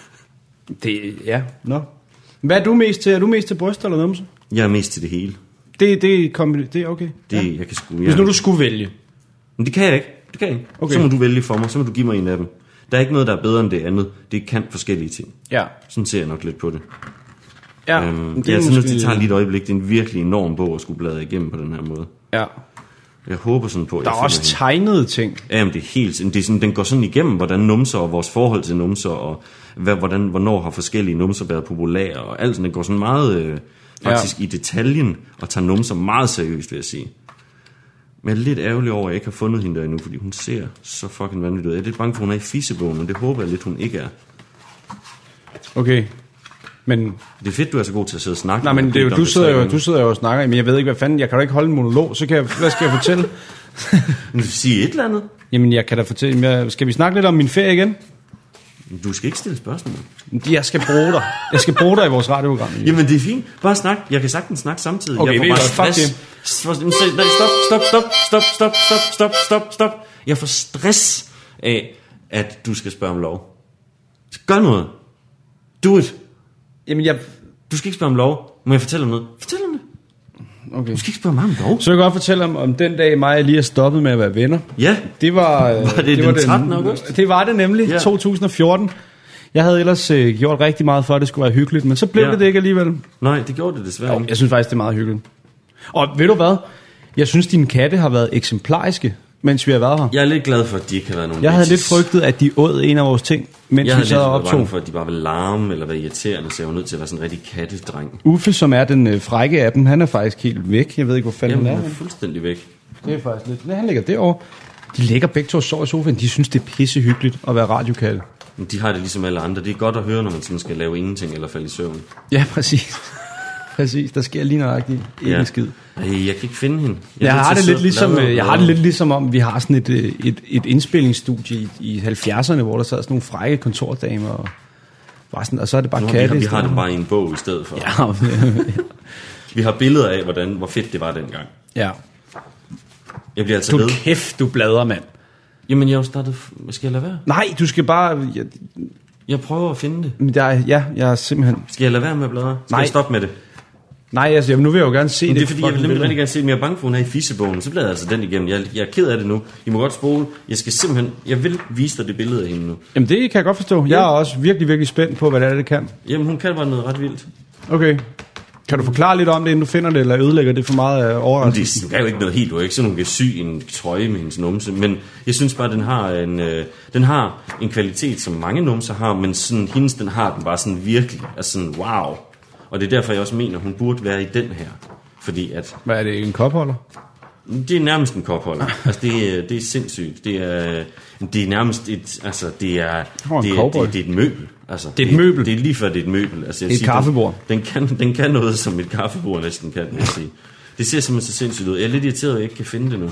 Det, ja, nå. Hvad er du mest til? Er du mest til bryst eller numse? Jeg er mest til det hele. Det, det, det er okay. Det, ja. jeg kan sgu, Hvis jeg, nu du skulle vælge. Men det kan jeg ikke. Det kan jeg ikke. Okay. Så må du vælge for mig. Så må du give mig en af dem. Der er ikke noget, der er bedre end det andet. Det kan forskellige ting. Ja. Sådan ser jeg nok lidt på det. Ja, Øhm, det jeg er til at måske- tage lige et øjeblik. Det er en virkelig enorm bog at skulle bladre igennem på den her måde. Ja. Jeg håber sådan på, at Der jeg er også finder tegnede ting. hende. Jamen, det er helt... Det er sådan, den går sådan igennem, hvordan numser og vores forhold til numser, og hvad, hvordan, hvornår har forskellige numser været populære, og alt sådan. Den går sådan meget øh, faktisk ja. i detaljen, og tager numser meget seriøst, vil jeg sige. Men jeg er lidt ærgerlig over, at jeg ikke har fundet hende der endnu, fordi hun ser så fucking vanvittig ud. Jeg er lidt bange for, at hun er i fissebogen, men det håber jeg lidt, hun ikke er. Okay. Men, Det er fedt, du er så god til at sidde og snakke. nej, men det, er jo- du, sidder jo, du sidder jo og snakker, men jeg ved ikke, hvad fanden, jeg kan da ikke holde en monolog, så kan jeg, hvad skal jeg fortælle? Men Sige et eller andet. Jamen, jeg kan da fortælle, jeg, skal vi snakke lidt om min ferie igen? Du skal ikke stille spørgsmål. Jeg skal bruge dig. Jeg skal bruge dig i vores radioprogram. Jamen det er fint. Bare snak. Jeg kan sagtens snakke samtidig. Okay, jeg får bare? Fuck stress. Se, nej, Stop, stop, stop, stop, stop, stop, stop, stop, stop. Jeg får stress af, at du skal spørge om lov. Gør noget. Do it. Jamen, jeg... Du skal ikke spørge om lov. Må jeg fortælle om noget? Fortæl om det. Okay. Du skal ikke spørge mig om lov. Så jeg godt fortælle om, om den dag, mig og lige er stoppet med at være venner. Ja. Det var, øh, Var det den 13. august? Det var det nemlig, Ja. ja. 2014. Jeg havde ellers øh, gjort rigtig meget for, at det skulle være hyggeligt, men så blev Ja. det det ikke alligevel. Nej, det gjorde det desværre ikke. jeg synes faktisk, det er meget hyggeligt. Og ved du hvad? Jeg synes, dine katte har været eksemplariske mens vi har været her. Jeg er lidt glad for, at de ikke har været nogen Jeg havde lidt bitches. frygtet, at de åd en af vores ting, mens Jeg vi havde sad lidt og været bange optog. for, at de bare ville larme eller være irriterende, så jeg var nødt til at være sådan en rigtig kattedreng. Uffe, som er den øh, frække af dem, han er faktisk helt væk. Jeg ved ikke, hvor fanden Jamen, han han er. er fuldstændig væk. Det er faktisk lidt... Nej, han ligger derovre. De ligger begge to og sover i sofaen. De synes, det er pissehyggeligt at være radiokatte. Men de har det ligesom alle andre. Det er godt at høre, når man sådan skal lave ingenting eller falde i søvn. Ja, præcis. Præcis. Der sker lige nøjagtigt ikke en skid. Ej, jeg kan ikke finde hende. Jeg, jeg er nødt har det lidt ligesom, øh, jeg har det lidt ligesom om, vi har sådan et, øh, et, et indspillingsstudie i, i 70'erne, hvor der sad sådan nogle frække kontordamer, og, bare sådan, og så er det bare har katte. vi, i vi har det bare i en bog i stedet for. Ja, Vi har billeder af, hvordan, hvor fedt det var dengang. ja. Jeg bliver altså Du ved. kæft, du bladrer, mand. Jamen, jeg har jo startet... Hvad skal jeg lade være? Nej, du skal bare... Jeg, Jeg prøver at finde det. jeg, ja, jeg er simpelthen... Skal jeg lade være med at bladre? Skal Nej. jeg stoppe med det? Nej, altså, nu vil jeg jo gerne se Men det. det er fordi, jeg vil nemlig rigtig gerne se det, men jeg er bange for, hun er i fissebogen. Så bliver jeg altså den igennem. Jeg, jeg er ked af det nu. I må godt spole. Jeg skal simpelthen... Jeg vil vise dig det billede af hende nu. Jamen, det kan jeg godt forstå. Jeg er også virkelig, virkelig spændt på, hvad det er, det kan. Jamen, hun kan bare noget ret vildt. Okay. Kan du forklare lidt om det, inden du finder det, eller ødelægger det for meget af Men overraskelsen? det er jo ikke noget helt, du er ikke sådan, hun kan sy en trøje med hendes numse, men jeg synes bare, den har en, øh, den har en kvalitet, som mange numser har, men sådan, hendes, den har den bare sådan virkelig, altså sådan, wow. Og det er derfor, jeg også mener, hun burde være i den her. Fordi at, Hvad er det, en kopholder? det er nærmest en kopholder. Altså, det er, det er sindssygt. Det er, det er nærmest et, altså, det er, det, er, det, det er et møbel. Altså, Det er et møbel? Det er lige før, det er et møbel. Altså, jeg Et siger, kaffebord. Den, den, kan, den kan noget, som et kaffebord næsten kan, jeg sige. Det ser simpelthen så sindssygt ud. Jeg er lidt irriteret, at jeg ikke kan finde det nu.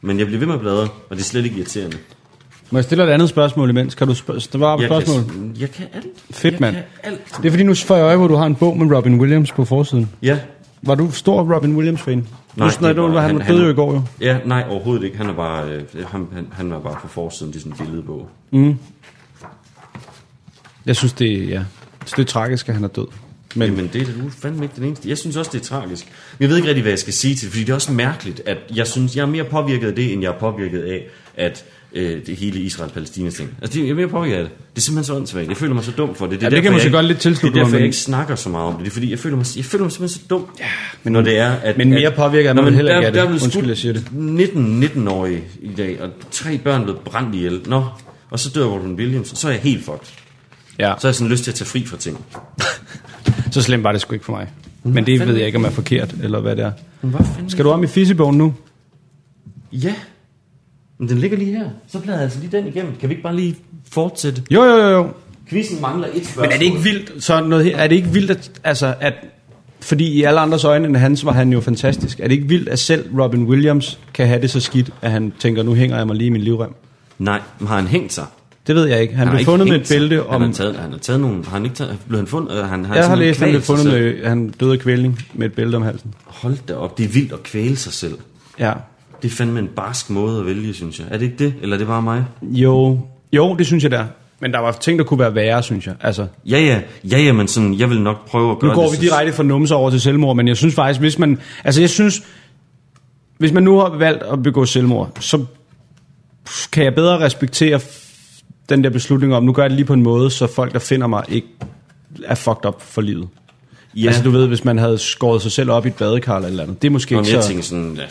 Men jeg bliver ved med at bladre, og det er slet ikke irriterende. Må jeg stille dig et andet spørgsmål imens? Kan du sp- svare på Jeg spørgsmålet? kan, jeg kan alt. Fedt, mand. Alt. Det er fordi, nu får jeg øje, hvor du har en bog med Robin Williams på forsiden. Ja. Var du stor Robin Williams-fan? Nej, Nej, det var- han, han- han døde jo i går jo. Ja, nej, overhovedet ikke. Han er bare, øh, han, han, han var bare på forsiden, er sådan en billedbog. Jeg synes, det, er- ja. Så det er tragisk, at han er død. Men Men det er du fandme ikke den eneste. Jeg synes også, det er tragisk. Jeg ved ikke rigtig, hvad jeg skal sige til det, fordi det er også mærkeligt, at jeg synes, jeg er mere påvirket af det, end jeg er påvirket af, at øh, det hele Israel-Palæstina ting. Altså, det, jeg er mere påvirket af det. Det er simpelthen så åndssvagt. Jeg føler mig så dum for det. Det, er Ja, det kan jeg måske ikke- godt lidt tilslutte Det er mig, derfor, jeg ikke snakker så meget om det. Det er fordi, jeg føler mig, jeg føler mig simpelthen så dum. Ja, men når det er, at... men mere påvirket er man heller ikke af det. der er blevet Undskyld, jeg siger det. 19, 19-årige i dag, og tre børn blevet brændt ihjel. Nå, og så dør Robin Williams, og så er jeg helt fucked. ja, Så har jeg sådan lyst til at tage fri fra ting. så slemt var det sgu ikke for mig. Men det ved jeg ikke, om er forkert, eller hvad det er. Hvad? Skal du om i fissebogen nu? Ja. Men den ligger lige her. Så bladrer jeg altså lige den igennem. Kan vi ikke bare lige fortsætte? Jo, jo, jo, jo. Quizzen mangler et spørgsmål. Men er det ikke vildt, så noget, her- er det ikke vildt, at, altså, at fordi i alle andres øjne end hans var han jo fantastisk. Er det ikke vildt, at selv Robin Williams kan have det så skidt, at han tænker, nu hænger jeg mig lige i min livrem? Nej, men har han hængt sig? Det ved jeg ikke. Han, har blev ikke fundet med et sig. bælte Han om... har taget, han har taget nogle... Har han ikke taget... Blev han fundet... øh, Han har Jeg har læst, han blev fundet med, han døde af kvælning med et bælte om halsen. Hold da op, det er vildt at kvæle sig selv. Ja. Det er fandme en barsk måde at vælge, synes jeg. Er det ikke det? Eller er det bare mig? Jo, jo, det synes jeg der. Men der var ting, der kunne være værre, synes jeg. Altså, Ja, ja. Ja, ja, men sådan... Jeg vil nok prøve at gøre nu går det. vi direkte fra numse over til selvmord, men jeg synes faktisk, hvis man... Altså, jeg synes... Hvis man nu har valgt at begå selvmord, så kan jeg bedre respektere den der beslutning om, nu gør jeg det lige på en måde, så folk, der finder mig, ikke er fucked up for livet. Ja. Altså, du ved, hvis man havde skåret sig selv op i et badekar eller eller andet. Det er måske Nå, ikke jeg så... tænker sådan... Ja,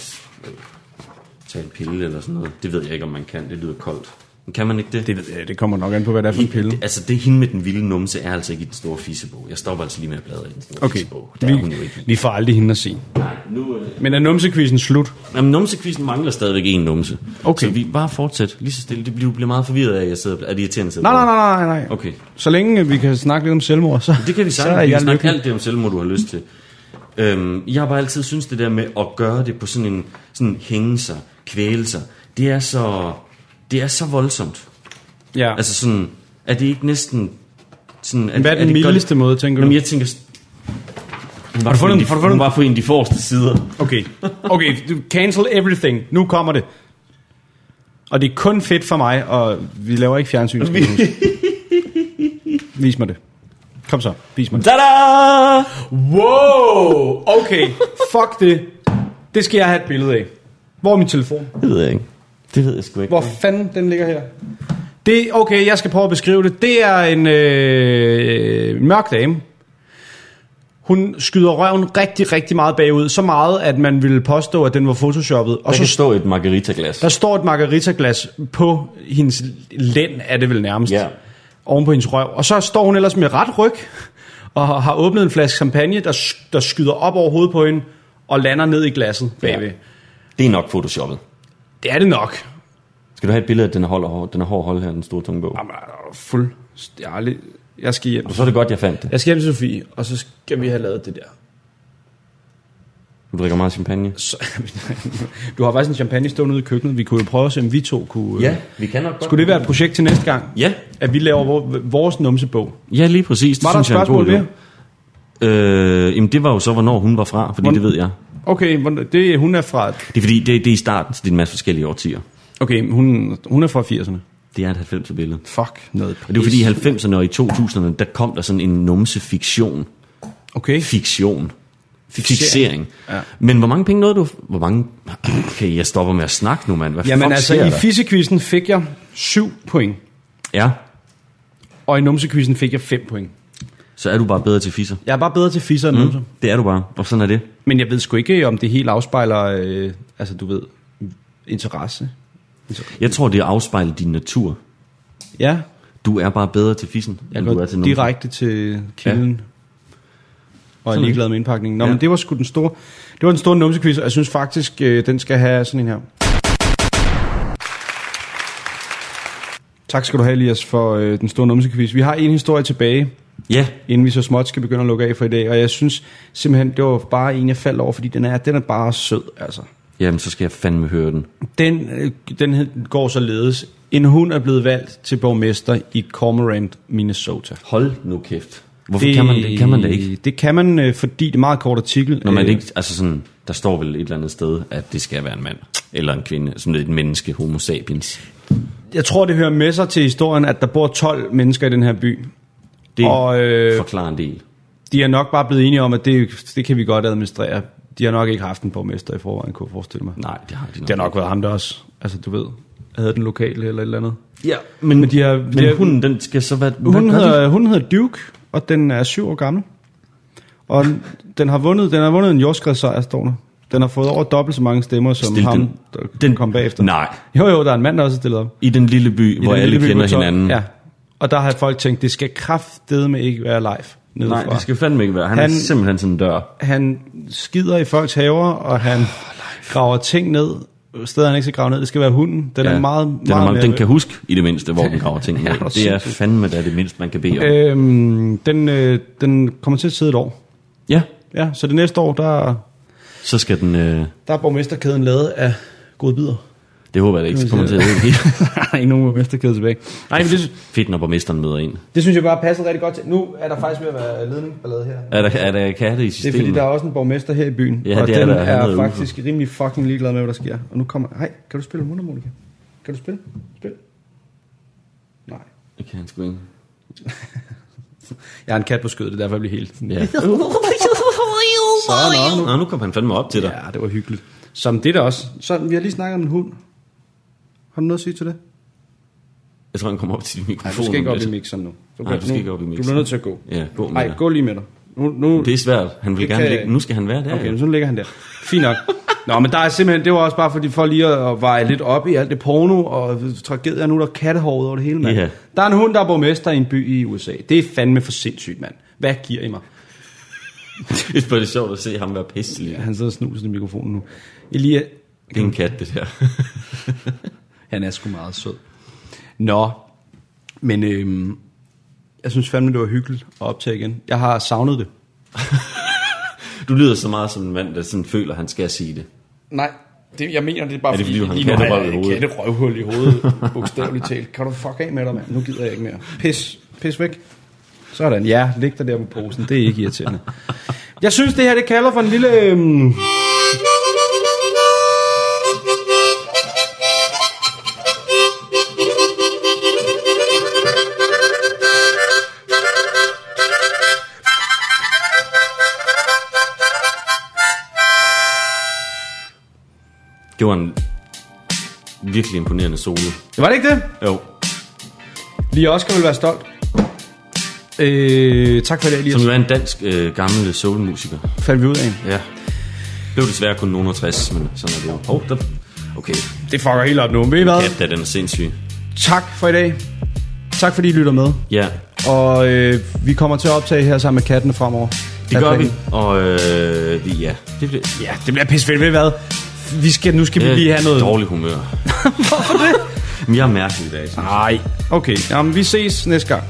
en pille eller sådan noget. Det ved jeg ikke, om man kan. Det lyder koldt. Men kan man ikke det? Det, ved jeg, det kommer nok an på, hvad det er for en pille. Det, altså, det hende med den vilde numse er altså ikke i den store fissebog. Jeg stopper altså lige med at bladre i den store Okay, fissebog. Der er hun jo vi, ikke i. vi får aldrig hende at se. Nej, nu... Øh... Men er numsekvisten slut? Jamen, numsekvisten mangler stadigvæk en numse. Okay. Så vi bare fortsæt lige så stille. Det bliver, bliver meget forvirret af, at jeg sidder... Er det irriterende at sidde Nej, nej, nej, nej, nej. Okay. Så længe vi kan snakke lidt om selvmord, så, Det kan vi sagtens. Vi kan snakke lykkelig. alt det om selvmord, du har lyst til. Øhm, jeg har bare altid synes det der med at gøre det på sådan en sådan hænge sig, kvæle sig, det er så, det er så voldsomt. Ja. Altså sådan, er det ikke næsten sådan... Er, Hvad er den det mildeste godt- måde, tænker du? Jamen, jeg tænker... Hun var, du fundet Har du de, fundet hun den? var på en af de forreste sider. Okay, okay, cancel everything. Nu kommer det. Og det er kun fedt for mig, og vi laver ikke fjernsyn. Vis mig det. Kom så, vis mig det. Tada! Wow, okay, fuck det. Det skal jeg have et billede af. Hvor er min telefon? Det ved jeg ikke. Det ved jeg sgu ikke. Hvor fanden den ligger her? Det, okay, jeg skal prøve at beskrive det. Det er en øh, mørk dame. Hun skyder røven rigtig, rigtig meget bagud. Så meget, at man ville påstå, at den var photoshoppet. Og Der så kan stå et margarita-glas. der står et margaritaglas på hendes lænd, er det vel nærmest. Ja. Oven på hendes røv. Og så står hun ellers med ret ryg, og har- åbnet en flaske champagne, der, der skyder op over hovedet på hende, og lander ned i glasset bagved. Ja. Det er nok photoshoppet. Det er det nok. Skal du have et billede af, at den er, hold, den er hård at holde her, den store tunge bog? Jamen, fuld. Jeg, er jeg skal hjem. Og så er det godt, jeg fandt det. Jeg skal hjem til Sofie, og så skal vi have lavet det der. Du drikker meget champagne. Så, du har faktisk en champagne stående ude i køkkenet. Vi kunne jo prøve at se, om vi to kunne... øh, vi kan nok godt. Skulle det være et projekt til næste gang? Ja. At vi laver vor, vores numsebog. Ja, lige præcis. Det Var der et spørgsmål idé. Øh, jamen, det var jo så, hvornår hun var fra, fordi Hvorn- det ved jeg. Okay, det, hun er fra... Det er fordi, det, det er i starten, så det er en masse forskellige årtier. Okay, hun, hun er fra 80'erne. Det er et 90'er billede. Fuck noget Og det er fordi i 90'erne og i 2000'erne, der kom der sådan en numse-fiktion. Okay. Fiktion. Fixering. Ja. Men hvor mange penge nåede du? Hvor mange... Okay, jeg stopper med at snakke nu, mand. Hvad Jamen altså, i fissekvisten fik jeg 7 point. Ja, Og i numsekvisten fik jeg 5 point. Så er du bare bedre til fisser. Jeg er bare bedre til fisser end numser. Det er du bare, og sådan er det. Men jeg ved sgu ikke, om det helt afspejler, øh, altså du ved, interesse. Jeg tror, det afspejler din natur. Ja, Du er bare bedre til fissen, jeg end du er til numse. direkte til kilden. Ja. Og er Sådan er ligeglad med indpakningen. Nå, Ja. men det var sgu den store, det var den store numsekvist, og jeg synes faktisk, øh, den skal have sådan en her. Tak skal du have, Elias, for øh, den store numsekvist. Vi har en historie tilbage, Ja, inden vi så småt skal begynde at lukke af for i dag. Og jeg synes simpelthen, det var bare en, jeg faldt over, fordi den er, den er bare sød, altså. jamen så skal jeg fandme høre den. Den, øh, den går således. En hund er blevet valgt til borgmester i Cormorant, Minnesota. Hold nu kæft. Hvorfor det, kan man det? Kan man det ikke? Det kan man, øh, fordi det er meget kort artikel. Når man Øh, ikke, altså sådan, der står vel et eller andet sted, at det skal være en mand. Eller en kvinde, som et menneske, homo sapiens. Jeg tror, det hører med sig til historien, at der bor 12 mennesker i den her by. Det Og, øh, forklarer en del. De er nok bare blevet enige om, at det, det kan vi godt administrere. De har nok ikke haft en borgmester i forvejen, kunne jeg forestille mig. Nej, det har de nok. Det har nok været ham der også. Altså, du ved, havde den lokale eller et eller andet. Ja, men, Men de har- men de har- hunden, den skal så være... hvad Hun de? hedder, hun hedder Duke, og den er syv år gammel. Og den har vundet, den har vundet en jordskredssejr, står der. Den har fået over dobbelt så mange stemmer, som Stil ham, den- der den- kom bagefter. Nej. Jo, jo, der er en mand, der også er stillet op. I den lille by, I hvor alle by kender hinanden. Ja. Og der har folk tænkt, det skal kraftedeme ikke være live. Nedefra. Nej, det skal fandme ikke være. Han, han er simpelthen sådan en dør. Han skider i folks haver, og han graver ting ned. Steder han ikke skal grave ned, det skal være hunden. Den er meget, den, er meget, meget, den kan huske i det mindste, hvor den graver ting ned. Ja, det er fandme da det mindste, man kan bede om. Øhm, den, øh, den kommer til at sidde et år. Ja, Ja, så det næste år, der, så skal den... Øh, der er borgmesterkæden lavet af gode bidder. Det håber jeg da ikke, så kommer til at helt der er ikke nogen borgmesterkæde tilbage. Nej, men det, fedt, når borgmesteren møder en. det synes jeg bare passer rigtig godt til. Nu er der faktisk ved at være ledningballade her. Er der, er der katte i Det er systemet? fordi, der er også en borgmester her i byen. Ja, og det er den der. Er, hedder Uffe. faktisk rimelig fucking ligeglad med, hvad der sker. Og nu kommer... Hej, kan du spille mundharmonika? Kan du spille? Spil. Nej. Det kan han sgu ikke. Jeg har en kat på skødet, det er derfor, jeg bliver helt... Ja. Så, nå, nu. Nå, nu kom han fandme op til dig. Ja, det var hyggeligt. Som det der også. Så vi har lige snakket om en hund. Har du noget at sige til det? Jeg tror, han kommer op til din Nej, du skal ikke op i mixeren nu. Så Nej, du skal ikke op i Du mixeren. bliver nødt til at gå. Ja, gå med Nej, gå lige med dig. Nu, nu, Det er svært. Han vil Det gerne kan- ligge. Nu skal han være der. Okay, så ligger han der. Fint nok. Nå, men der er simpelthen, det var også bare fordi, for lige at, veje lidt op i alt det porno og tragedier, nu er der kattehåret over det hele, mand. Ja. Der er en hund, der er borgmester i en by i USA. Det er fandme for sindssygt, mand. Hvad giver I mig? Det er bare sjovt at se ham være pisselig. Ja, han sidder og snuser i mikrofonen nu. Elia, Det er en kat, det der. han er sgu meget sød. Nå, men øhm, jeg synes fandme, det var hyggeligt at optage igen. Jeg har savnet det. Du lyder så meget som en mand, der sådan føler, at han skal sige det. Nej, det, jeg mener, det er bare Er det, fordi har en lige nu katterøv jeg i hovedet? katterøvhul i hovedet, bogstaveligt talt. Kan du fuck af med dig, mand? Nu gider jeg ikke mere. Pis, pis væk. Sådan, ja, lig dig der på posen. Det er ikke irriterende. Jeg synes, det her, det kalder for en lille... Øhm... Det var en virkelig imponerende solo. Var det ikke det? Jo. Lige Oscar vil være stolt. Øh, tak for det, Elias. Som jo er en dansk øh, gammel soulmusiker. Fandt vi ud af. Ja. Blev desværre kun nogen 60, men sådan er det jo. Hov, der... Okay, Det fucker helt op nu. Ved I hvad? der den er sindssyg. Tak for i dag. Tak fordi I lytter med. Ja, Og øh, vi kommer til at optage her sammen med kattene fremover. det gør vi. Og øh, vi, ja, det bliver... Ja, det bliver pissefedt. Ved I hvad? Vi skal, nu skal vi lige have noget... Dårlig humør. Hvorfor det? Men jeg er mærkelig i dag. Nej. Okay, jamen vi ses næste gang.